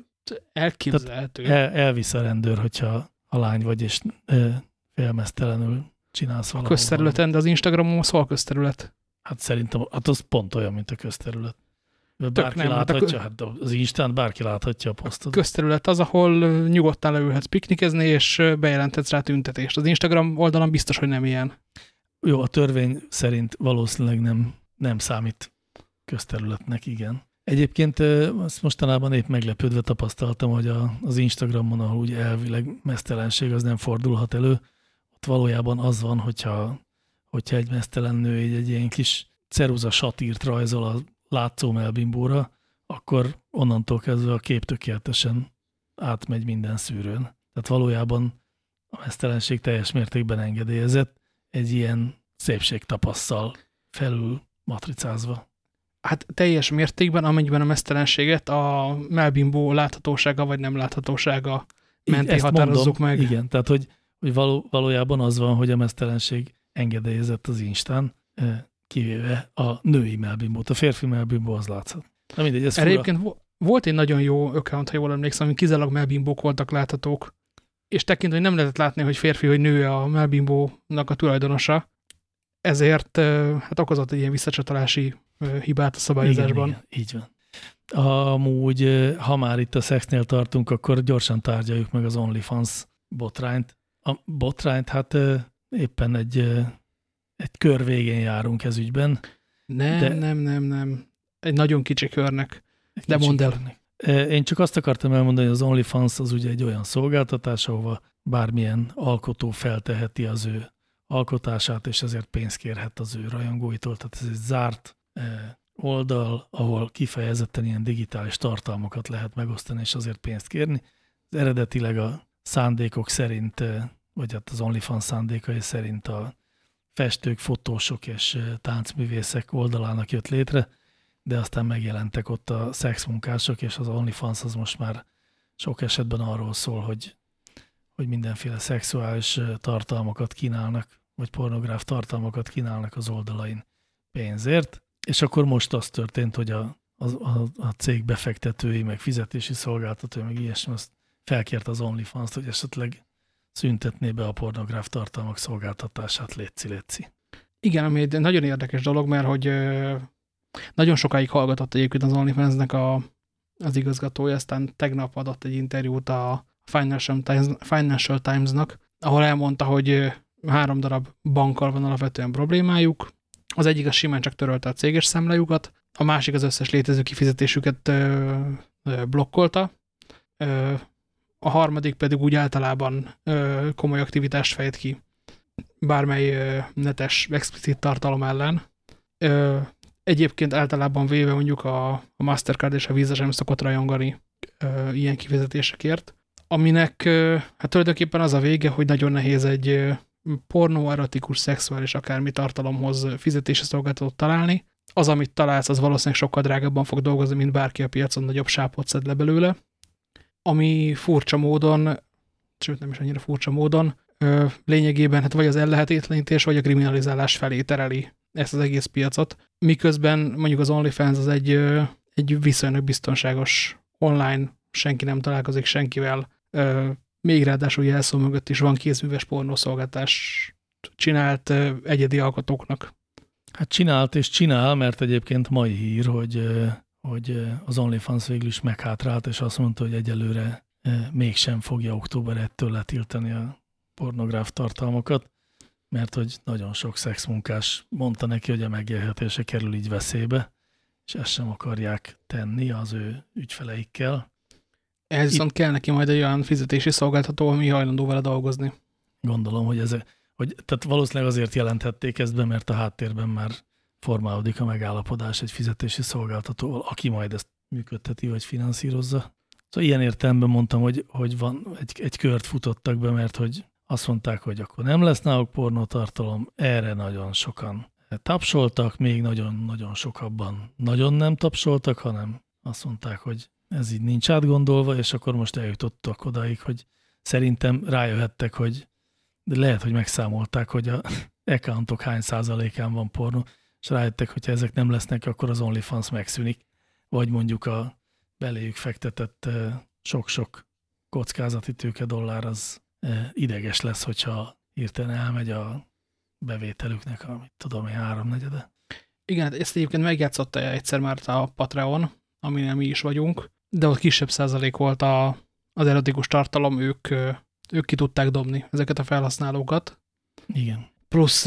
elképzelhető. El, elvisz a rendőr, hogyha a lány vagy, és e, félmeztelenül csinálsz valamit. A közterületen, de az Instagramon az hol közterület? Hát szerintem hát az pont olyan, mint a közterület. Bárki nem, hát láthatja, hát az Instán bárki láthatja a posztot. Közterület az, ahol nyugodtan leülhetsz piknikezni, és bejelenthetsz rá tüntetést. Az Instagram oldalon biztos, hogy nem ilyen. Jó, a törvény szerint valószínűleg nem, nem számít közterületnek, igen. Egyébként azt mostanában épp meglepődve tapasztaltam, hogy a, az Instagramon, ahol úgy elvileg mesztelenség az nem fordulhat elő, ott valójában az van, hogyha, hogyha egy mesztelen nő egy, egy ilyen kis ceruza satírt rajzol a látszó melbimbóra, akkor onnantól kezdve a kép tökéletesen átmegy minden szűrőn. Tehát valójában a mesztelenség teljes mértékben engedélyezett, egy ilyen szépségtapasszal felül matricázva. Hát teljes mértékben, amennyiben a mesztelenséget a melbimbó láthatósága vagy nem láthatósága menti Ezt határozzuk mondom, meg. Igen, tehát hogy, hogy való, valójában az van, hogy a mesztelenség engedélyezett az Instán, kivéve a női melbimbót. A férfi melbimbó az látszott. Na mindegy, ez fura. Egyébként volt egy nagyon jó account, ha jól emlékszem, ami kizárólag melbimbók voltak láthatók, és tekintve, hogy nem lehetett látni, hogy férfi, hogy nő a melbimbónak a tulajdonosa, ezért hát okozott egy ilyen visszacsatolási hibát a szabályozásban. Igen, igen, így van. Amúgy, ha már itt a szexnél tartunk, akkor gyorsan tárgyaljuk meg az OnlyFans botrányt. A botrányt, hát éppen egy egy kör végén járunk ez ügyben. Nem, de nem, nem, nem. Egy nagyon kicsi körnek. Egy de mondd el. Én csak azt akartam elmondani, hogy az OnlyFans az ugye egy olyan szolgáltatás, ahova bármilyen alkotó felteheti az ő alkotását, és ezért pénzt kérhet az ő rajongóitól. Tehát ez egy zárt oldal, ahol kifejezetten ilyen digitális tartalmakat lehet megosztani, és azért pénzt kérni. Ez eredetileg a szándékok szerint, vagy hát az OnlyFans szándékai szerint a festők, fotósok és táncművészek oldalának jött létre, de aztán megjelentek ott a szexmunkások, és az OnlyFans az most már sok esetben arról szól, hogy, hogy mindenféle szexuális tartalmakat kínálnak, vagy pornográf tartalmakat kínálnak az oldalain pénzért, és akkor most az történt, hogy a, a, a, a cég befektetői, meg fizetési szolgáltatói, meg ilyesmi, azt felkért az OnlyFans-t, hogy esetleg szüntetné be a pornográf tartalmak szolgáltatását, létszi, létszi. Igen, ami egy nagyon érdekes dolog, mert hogy nagyon sokáig hallgatott egyébként az OnlyFans-nek a, az igazgatója, aztán tegnap adott egy interjút a Financial Times-nak, ahol elmondta, hogy három darab bankkal van alapvetően problémájuk. Az egyik az simán csak törölte a céges számlájukat, a másik az összes létező kifizetésüket ö, ö, blokkolta, ö, a harmadik pedig úgy általában ö, komoly aktivitást fejt ki bármely ö, netes, explicit tartalom ellen. Ö, egyébként általában véve mondjuk a, a Mastercard és a Visa sem szokott rajongani ö, ilyen kifizetésekért, aminek ö, hát tulajdonképpen az a vége, hogy nagyon nehéz egy pornó, erotikus, szexuális akármi tartalomhoz fizetési szolgáltatót találni. Az, amit találsz, az valószínűleg sokkal drágábban fog dolgozni, mint bárki a piacon nagyobb sápot szed le belőle ami furcsa módon, sőt nem is annyira furcsa módon, ö, lényegében hát vagy az ellehetetlenítés, vagy a kriminalizálás felé tereli ezt az egész piacot, miközben mondjuk az OnlyFans az egy, egy viszonylag biztonságos online, senki nem találkozik senkivel, még ráadásul jelszó mögött is van kézműves pornószolgáltás csinált egyedi alkotóknak. Hát csinált és csinál, mert egyébként mai hír, hogy, hogy az OnlyFans végül is meghátrált, és azt mondta, hogy egyelőre mégsem fogja október 1-től letiltani a pornográf tartalmakat, mert hogy nagyon sok szexmunkás mondta neki, hogy a megélhetése kerül így veszélybe, és ezt sem akarják tenni az ő ügyfeleikkel. Ehhez viszont kell neki majd egy olyan fizetési szolgáltató, ami hajlandó vele dolgozni. Gondolom, hogy ez, hogy, tehát valószínűleg azért jelentették ezt be, mert a háttérben már formálódik a megállapodás egy fizetési szolgáltatóval, aki majd ezt működteti vagy finanszírozza. Szóval ilyen értelemben mondtam, hogy, hogy van, egy, egy kört futottak be, mert hogy azt mondták, hogy akkor nem lesz náluk pornótartalom, erre nagyon sokan tapsoltak, még nagyon-nagyon sokabban nagyon nem tapsoltak, hanem azt mondták, hogy ez így nincs átgondolva, és akkor most eljutottak odáig, hogy szerintem rájöhettek, hogy de lehet, hogy megszámolták, hogy a accountok hány százalékán van pornó, és rájöttek, hogyha ezek nem lesznek, akkor az OnlyFans megszűnik, vagy mondjuk a beléjük fektetett sok-sok kockázati tőke dollár az ideges lesz, hogyha hirtelen elmegy a bevételüknek, amit tudom, hogy háromnegyede. Igen, ezt egyébként megjátszotta egyszer már a Patreon, aminél mi is vagyunk, de ott kisebb százalék volt a, az erotikus tartalom, ők, ők ki tudták dobni ezeket a felhasználókat. Igen. Plusz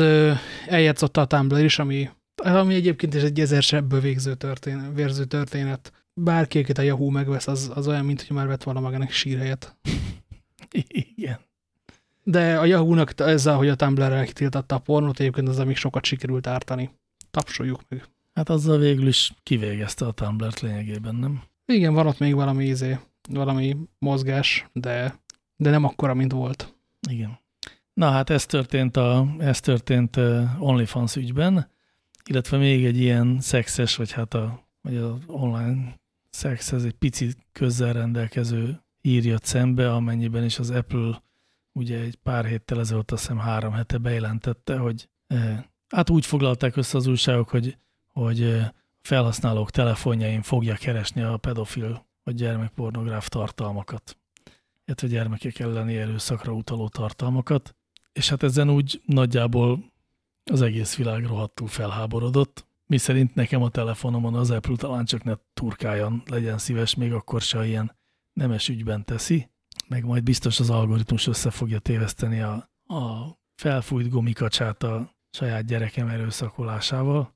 eljátszotta a Tumblr is, ami, ami egyébként is egy ezer sebből végző történet, vérző történet. Bárki, akit a Yahoo megvesz, az, az olyan, mint hogy már vett volna magának sírhelyet. Igen. De a Yahoo-nak ezzel, hogy a Tumblr-rel kitiltatta a pornót, egyébként az, amik sokat sikerült ártani. Tapsoljuk meg. Hát azzal végül is kivégezte a Tumblr-t lényegében, nem? Igen, van ott még valami ízé, valami mozgás, de, de nem akkora, mint volt. Igen. Na hát ez történt, a, ez történt OnlyFans ügyben, illetve még egy ilyen szexes, vagy hát a, vagy az online szexhez egy pici közzel rendelkező hír jött szembe, amennyiben is az Apple ugye egy pár héttel ezelőtt, azt hiszem három hete bejelentette, hogy hát úgy foglalták össze az újságok, hogy, hogy felhasználók telefonjain fogja keresni a pedofil vagy gyermekpornográf tartalmakat, illetve gyermekek elleni erőszakra utaló tartalmakat, és hát ezen úgy nagyjából az egész világ rohadtul felháborodott, mi szerint nekem a telefonomon az Apple talán csak ne turkáljon, legyen szíves, még akkor se ilyen nemes ügyben teszi, meg majd biztos az algoritmus össze fogja téveszteni a, a felfújt gumikacsát a saját gyerekem erőszakolásával.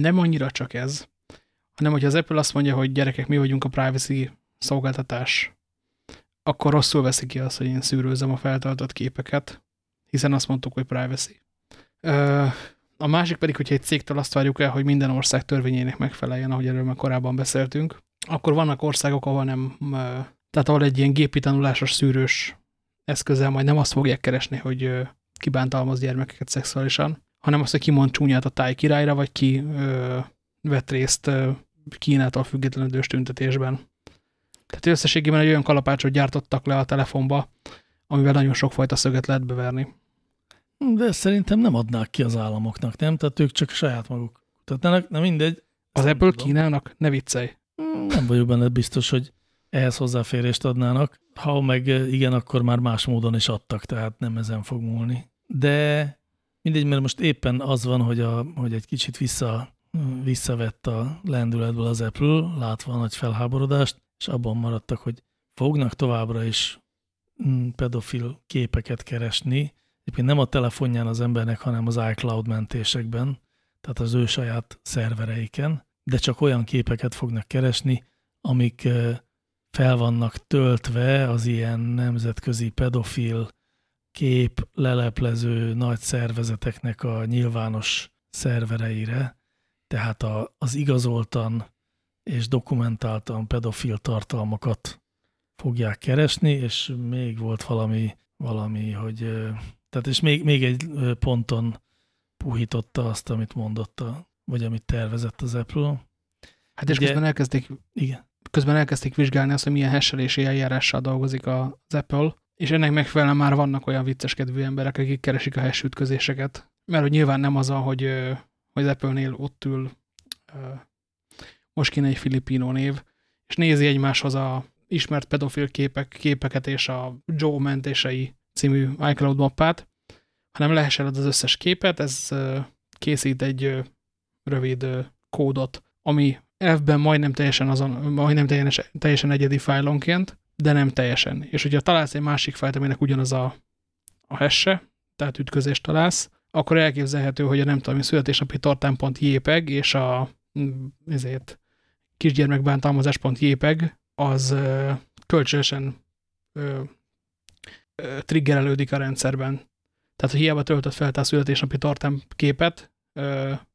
Nem annyira csak ez, hanem hogyha az Apple azt mondja, hogy gyerekek, mi vagyunk a privacy szolgáltatás, akkor rosszul veszi ki azt, hogy én szűrőzem a feltöltött képeket, hiszen azt mondtuk, hogy privacy. A másik pedig, hogyha egy cégtől azt várjuk el, hogy minden ország törvényének megfeleljen, ahogy erről már korábban beszéltünk, akkor vannak országok, ahol nem, tehát ahol egy ilyen gépi tanulásos szűrős eszközzel majd nem azt fogják keresni, hogy kibántalmaz gyermekeket szexuálisan, hanem azt, hogy ki mond csúnyát a táj királyra, vagy ki ö, vett részt ö, Kínától függetlenedő tüntetésben. Tehát összességében egy olyan kalapácsot gyártottak le a telefonba, amivel nagyon sokfajta szöget lehet beverni. De szerintem nem adnák ki az államoknak, nem? Tehát ők csak saját maguk. Tehát nem, nem mindegy. Az Apple tudom. Kínának? Ne viccelj. Nem vagyok benne biztos, hogy ehhez hozzáférést adnának. Ha meg igen, akkor már más módon is adtak, tehát nem ezen fog múlni. De mindegy, mert most éppen az van, hogy, a, hogy egy kicsit vissza, visszavett a lendületből az Apple, látva a nagy felháborodást, és abban maradtak, hogy fognak továbbra is mm, pedofil képeket keresni, egyébként nem a telefonján az embernek, hanem az iCloud mentésekben, tehát az ő saját szervereiken, de csak olyan képeket fognak keresni, amik fel vannak töltve az ilyen nemzetközi pedofil kép leleplező nagy szervezeteknek a nyilvános szervereire, tehát a, az igazoltan és dokumentáltan pedofil tartalmakat fogják keresni, és még volt valami, valami hogy tehát és még, még egy ponton puhította azt, amit mondott, a, vagy amit tervezett az Apple. Hát és Ugye, közben elkezdték, igen. közben elkezdték vizsgálni azt, hogy milyen hesselési eljárással dolgozik az Apple, és ennek megfelelően már vannak olyan vicceskedvű emberek, akik keresik a hash ütközéseket. Mert hogy nyilván nem az, hogy, hogy az Apple-nél ott ül, most kéne egy filipino név, és nézi egymáshoz a ismert pedofil képek, képeket és a Joe mentései című iCloud mappát, hanem lehessen az összes képet, ez készít egy rövid kódot, ami elfben majdnem teljesen, azon, majdnem teljesen egyedi fájlonként, de nem teljesen. És hogyha találsz egy másik fájlt, aminek ugyanaz a, a hesse, tehát ütközést találsz, akkor elképzelhető, hogy a nem tudom, születésnapi tartám.jpeg és a mm, ezért kisgyermekbántalmazás.jpeg az kölcsönösen triggerelődik a rendszerben. Tehát, hogy hiába töltött fel a születésnapi tartám képet,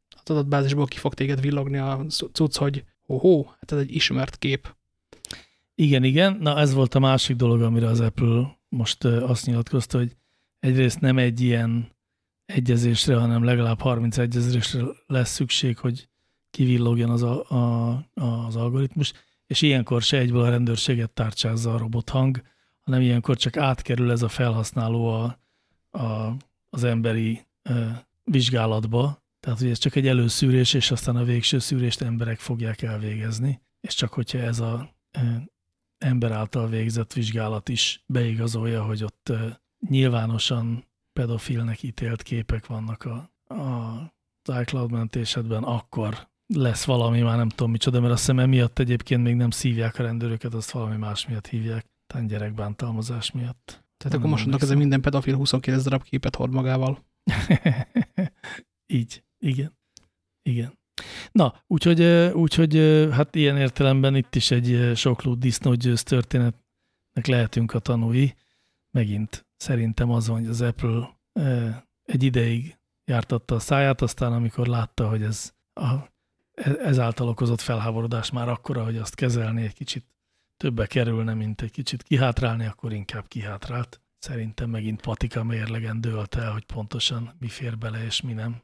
az adatbázisból ki fog téged villogni a cucc, hogy ho, hát ez egy ismert kép. Igen, igen. Na ez volt a másik dolog, amire az Apple most azt nyilatkozta, hogy egyrészt nem egy ilyen egyezésre, hanem legalább 30 egyezésre lesz szükség, hogy kivillogjon az, a, a, az algoritmus, és ilyenkor se egyből a rendőrséget tárcsázza a robothang, hanem ilyenkor csak átkerül ez a felhasználó a, a, az emberi e, vizsgálatba, tehát hogy ez csak egy előszűrés, és aztán a végső szűrést emberek fogják elvégezni, és csak hogyha ez a ember által végzett vizsgálat is beigazolja, hogy ott nyilvánosan pedofilnek ítélt képek vannak a, a iCloud mentésedben, akkor lesz valami, már nem tudom micsoda, mert azt hiszem emiatt egyébként még nem szívják a rendőröket, azt valami más miatt hívják, talán gyerekbántalmazás miatt. Tehát akkor most mondok, ez minden pedofil 29 darab képet hord magával. Így, igen. Igen. Na, úgyhogy, úgyhogy hát ilyen értelemben itt is egy sokló disznógyőz történetnek lehetünk a tanúi. Megint szerintem az van, hogy az Apple egy ideig jártatta a száját, aztán amikor látta, hogy ez a, ezáltal okozott felháborodás már akkora, hogy azt kezelni egy kicsit többe kerülne, mint egy kicsit kihátrálni, akkor inkább kihátrált. Szerintem megint patika mérlegen dőlt el, hogy pontosan mi fér bele és mi nem.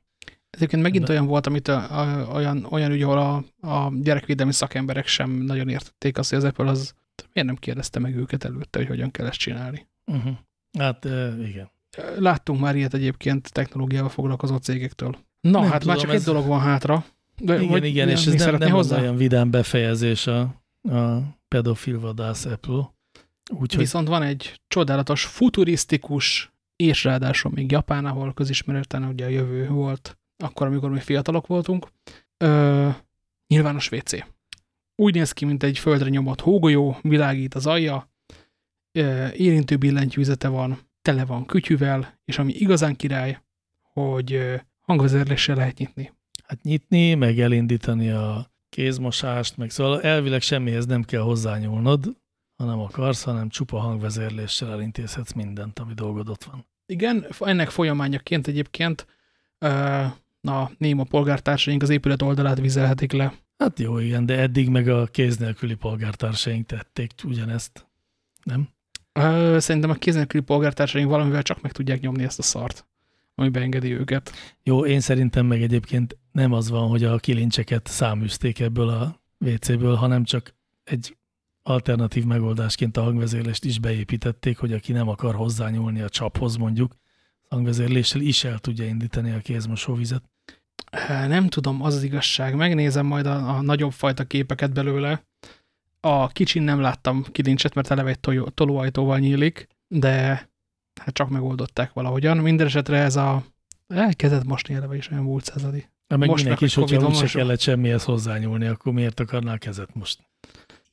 Egyébként megint De... olyan volt, amit a, a, olyan, olyan ügy, ahol a, a gyerekvédelmi szakemberek sem nagyon értették azt, hogy az Apple az miért nem kérdezte meg őket előtte, hogy hogyan kell ezt csinálni. Uh -huh. Hát igen. Láttunk már ilyet egyébként technológiával foglalkozó cégektől. Na, nem hát tudom, már csak ez... egy dolog van hátra. De, igen, igen, és ez nem, nem hozzá? olyan vidám befejezés a, a pedofil vadász Apple. Úgyhogy... Viszont van egy csodálatos, futurisztikus, és ráadásul még Japán, ahol közismereten ugye a jövő volt, akkor, amikor mi fiatalok voltunk, ö, nyilvános WC. Úgy néz ki, mint egy földre nyomott hógolyó, világít az alja, ö, érintő billentyűzete van, tele van kütyüvel, és ami igazán király, hogy hangvezérléssel lehet nyitni. Hát nyitni, meg elindítani a kézmosást, meg szóval elvileg semmihez nem kell hozzányúlnod, ha nem akarsz, hanem csupa hangvezérléssel elintézhetsz mindent, ami dolgod ott van. Igen, ennek folyamányaként egyébként a néma polgártársaink az épület oldalát vizelhetik le. Hát jó, igen, de eddig meg a kéz nélküli polgártársaink tették ugyanezt, nem? Szerintem a kéz nélküli polgártársaink valamivel csak meg tudják nyomni ezt a szart, ami beengedi őket. Jó, én szerintem meg egyébként nem az van, hogy a kilincseket száműzték ebből a WC-ből, hanem csak egy alternatív megoldásként a hangvezérlést is beépítették, hogy aki nem akar hozzányúlni a csaphoz mondjuk, hangvezérléssel is el tudja indítani a kézmosóvizet. Nem tudom, az az igazság. Megnézem majd a, a nagyobb fajta képeket belőle. A kicsin nem láttam kilincset, mert eleve egy tolóajtóval nyílik, de hát csak megoldották valahogyan. Minden esetre ez a elkezdett mosni eleve is olyan múlt századi. Meg most mindenki is, hogyha úgyse kellett semmihez hozzányúlni, akkor miért akarnál kezet most?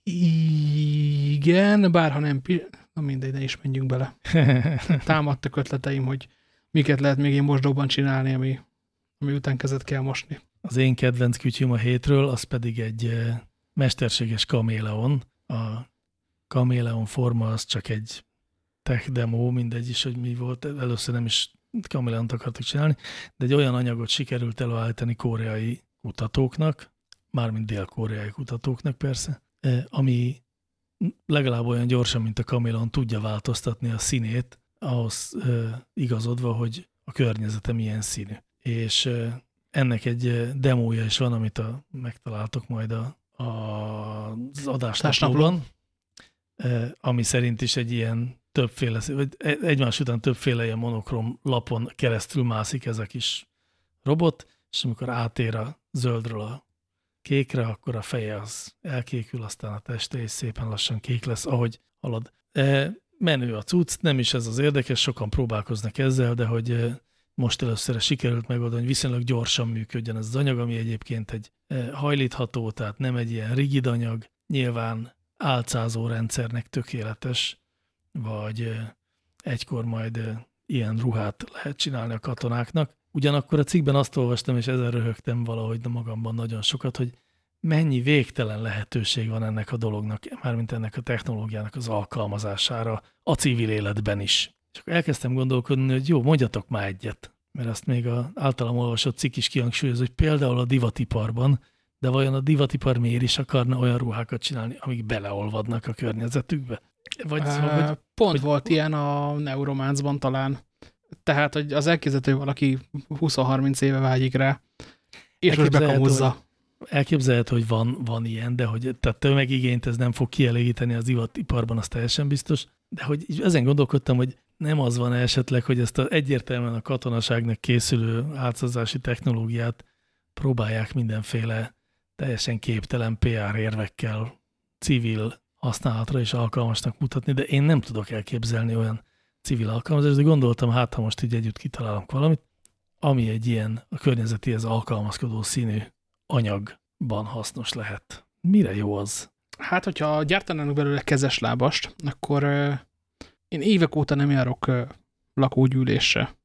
Igen, bárha nem, na mindegy, ne is menjünk bele. Támadtak ötleteim, hogy miket lehet még én mosdóban csinálni, ami, ami után kezet kell mosni. Az én kedvenc kütyüm a hétről, az pedig egy eh, mesterséges kaméleon. A kaméleon forma az csak egy tech demo, mindegy is, hogy mi volt. Először nem is kaméleont akartak csinálni, de egy olyan anyagot sikerült előállítani koreai kutatóknak, mármint dél-koreai kutatóknak persze, eh, ami legalább olyan gyorsan, mint a kaméleon tudja változtatni a színét, ahhoz igazodva, hogy a környezete milyen színű. És ennek egy demója is van, amit a, megtaláltok majd a, a, az adásnaplóban, ami szerint is egy ilyen többféle, vagy egymás után többféle ilyen monokrom lapon keresztül mászik ez a kis robot, és amikor átér a zöldről a kékre, akkor a feje az elkékül, aztán a teste is szépen lassan kék lesz, ahogy halad. E, menő a cucc, nem is ez az érdekes, sokan próbálkoznak ezzel, de hogy e, most először sikerült megoldani, hogy viszonylag gyorsan működjön ez az anyag, ami egyébként egy e, hajlítható, tehát nem egy ilyen rigid anyag, nyilván álcázó rendszernek tökéletes, vagy e, egykor majd e, ilyen ruhát lehet csinálni a katonáknak. Ugyanakkor a cikkben azt olvastam, és ezen röhögtem valahogy de magamban nagyon sokat, hogy mennyi végtelen lehetőség van ennek a dolognak, mármint ennek a technológiának az alkalmazására a civil életben is. És akkor elkezdtem gondolkodni, hogy jó, mondjatok már egyet, mert azt még az általam olvasott cikk is kihangsúlyoz, hogy például a divatiparban, de vajon a divatipar miért is akarna olyan ruhákat csinálni, amik beleolvadnak a környezetükbe? Vagy szóval, hogy, Pont hogy, volt ilyen a Neurománcban talán. Tehát, hogy az elképzelhető, valaki 20-30 éve vágyik rá, és most bekamuzza. Elképzelhető, hogy van, van ilyen, de hogy tehát tömegigényt ez nem fog kielégíteni az ivatiparban, az teljesen biztos. De hogy ezen gondolkodtam, hogy nem az van esetleg, hogy ezt a, egyértelműen a katonaságnak készülő átszázási technológiát próbálják mindenféle teljesen képtelen PR érvekkel civil használatra is alkalmasnak mutatni, de én nem tudok elképzelni olyan civil alkalmazást, de gondoltam, hát ha most így együtt kitalálunk valamit, ami egy ilyen a környezetihez alkalmazkodó színű anyagban hasznos lehet. Mire jó az? Hát, hogyha gyártanának belőle kezes lábast, akkor én évek óta nem járok lakógyűlésre,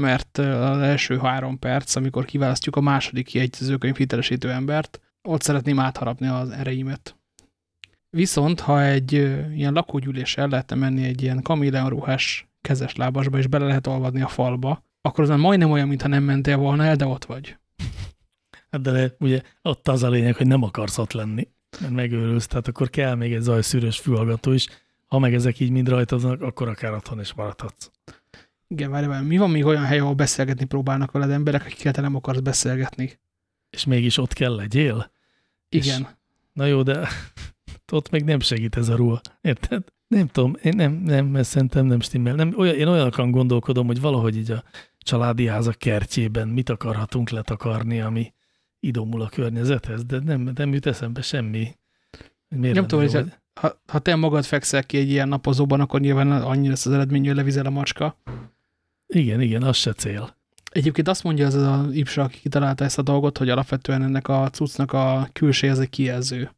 mert az első három perc, amikor kiválasztjuk a második jegyzőkönyv hitelesítő embert, ott szeretném átharapni az ereimet. Viszont, ha egy ilyen lakógyűlésre el lehetne menni egy ilyen kaméleon ruhás kezes lábasba, és bele lehet olvadni a falba, akkor az már majdnem olyan, mintha nem mentél volna el, de ott vagy. Hát de ugye ott az a lényeg, hogy nem akarsz ott lenni, mert megőrülsz, tehát akkor kell még egy zajszűrős fülhallgató is. Ha meg ezek így mind rajtaznak, akkor akár otthon is maradhatsz. Igen, várj, várj, mi van még olyan hely, ahol beszélgetni próbálnak veled emberek, akikkel te nem akarsz beszélgetni? És mégis ott kell legyél? Igen. És, na jó, de ott még nem segít ez a ruha. Érted? Nem tudom, én nem, nem, mert szerintem nem stimmel. Nem, olyan, én olyanokan gondolkodom, hogy valahogy így a családi házak kertjében mit akarhatunk letakarni, ami idomul a környezethez, de nem, nem jut eszembe semmi. Miért nem tudom, hogy ha, ha te magad fekszel ki egy ilyen napozóban, akkor nyilván annyi lesz az eredmény, hogy levizel a macska. Igen, igen, az se cél. Egyébként azt mondja az a Ipsa, aki kitalálta ezt a dolgot, hogy alapvetően ennek a cuccnak a külső az egy kijelző.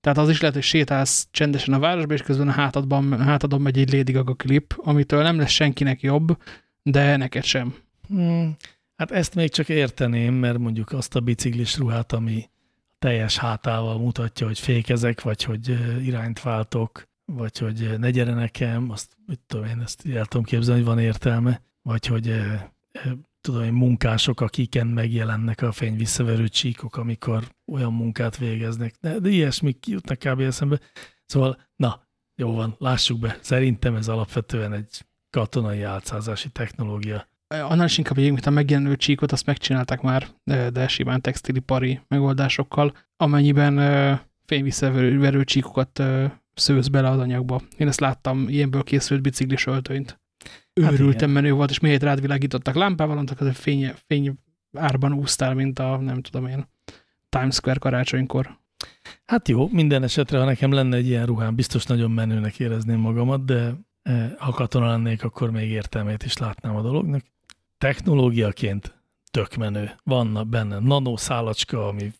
Tehát az is lehet, hogy sétálsz csendesen a városba, és közben a hátadban, hátadon megy egy Lady Gaga klip, amitől nem lesz senkinek jobb, de neked sem. Hmm, hát ezt még csak érteném, mert mondjuk azt a biciklis ruhát, ami teljes hátával mutatja, hogy fékezek, vagy hogy irányt váltok, vagy hogy ne gyere nekem, azt mit tudom én, ezt el tudom képzelni, hogy van értelme, vagy hogy tudom én, munkások, akiken megjelennek a fény visszaverő csíkok, amikor olyan munkát végeznek. De, de ilyesmik jutnak kb. eszembe. Szóval, na, jó van, lássuk be. Szerintem ez alapvetően egy katonai álcázási technológia. Annál is inkább egyébként a megjelenő csíkot azt megcsinálták már, de simán textilipari megoldásokkal, amennyiben fényvisszaverő csíkokat szősz bele az anyagba. Én ezt láttam ilyenből készült biciklis öltönyt. Hát Őrültem hát menő volt, és miért rád világítottak lámpával, annak az a fény, fény árban úsztál, mint a, nem tudom én, Times Square karácsonykor. Hát jó, minden esetre, ha nekem lenne egy ilyen ruhám, biztos nagyon menőnek érezném magamat, de eh, ha katona lennék, akkor még értelmét is látnám a dolognak. Technológiaként tök menő. Van benne nanoszálacska, ami,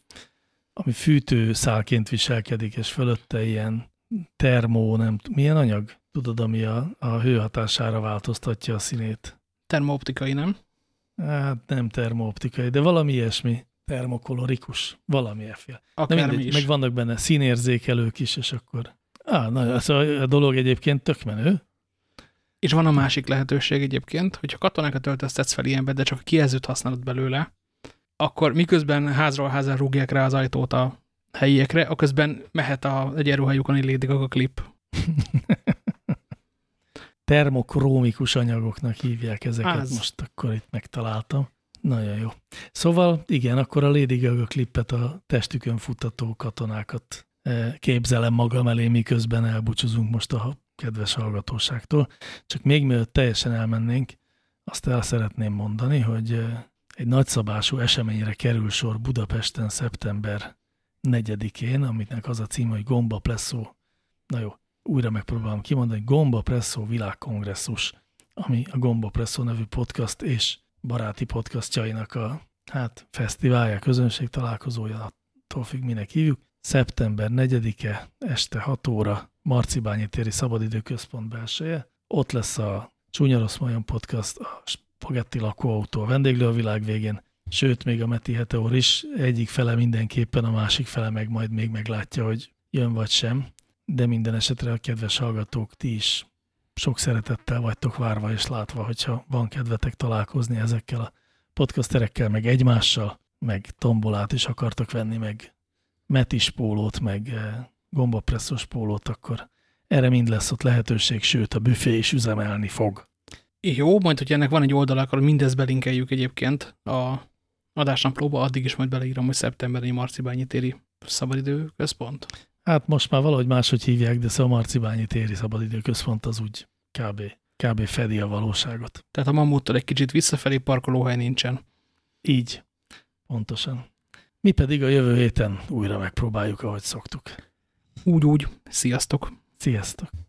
ami fűtőszálként viselkedik, és fölötte ilyen termó, nem milyen anyag? Tudod, ami a, a hőhatására változtatja a színét. Termooptikai, nem? Hát nem termooptikai, de valami ilyesmi. Termokolorikus, valami efféle. Akármi is. Meg vannak benne színérzékelők is, és akkor... Á, na, szóval a dolog egyébként tök menő. És van a másik lehetőség egyébként, hogyha katonákat öltöztetsz fel ilyenbe, de csak a kijelzőt használod belőle, akkor miközben házról házra rúgják rá az ajtót a helyiekre, aközben mehet a egyenruhájukon egy Lady Gaga klip. termokrómikus anyagoknak hívják ezeket, Az. most akkor itt megtaláltam. Nagyon jó. Szóval igen, akkor a Lady Gaga klippet a testükön futató katonákat eh, képzelem magam elé, miközben elbúcsúzunk most a kedves hallgatóságtól. Csak még mielőtt teljesen elmennénk, azt el szeretném mondani, hogy egy nagyszabású eseményre kerül sor Budapesten szeptember 4-én, aminek az a cím, hogy Gomba Presszó, na jó, újra megpróbálom kimondani, Gomba Presszó világkongresszus, ami a Gomba Presszó nevű podcast és baráti podcastjainak a hát fesztiválja, közönség találkozója, attól függ, minek hívjuk. Szeptember 4-e, este 6 óra, Marcibányi téri szabadidőközpont belseje. Ott lesz a Csúnya Rossz Majon podcast, a Spagetti lakóautó a vendéglő a világ végén, sőt, még a Meti Heteor is, egyik fele mindenképpen, a másik fele meg majd még meglátja, hogy jön vagy sem, de minden esetre a kedves hallgatók, ti is sok szeretettel vagytok várva és látva, hogyha van kedvetek találkozni ezekkel a podcasterekkel, meg egymással, meg tombolát is akartok venni, meg metis pólót, meg eh, gombapresszos pólót, akkor erre mind lesz ott lehetőség, sőt a büfé is üzemelni fog. Jó, majd, hogy ennek van egy oldal, akkor mindezt belinkeljük egyébként a adásnaplóba, addig is majd beleírom, hogy szeptemberi Marcibányi téri szabadidő központ. Hát most már valahogy máshogy hívják, de szóval a Marcibányi téri szabadidő központ az úgy kb. kb. fedi a valóságot. Tehát a mamuttal egy kicsit visszafelé parkolóhely nincsen. Így, pontosan. Mi pedig a jövő héten újra megpróbáljuk, ahogy szoktuk. Úgy-úgy. Sziasztok! Sziasztok!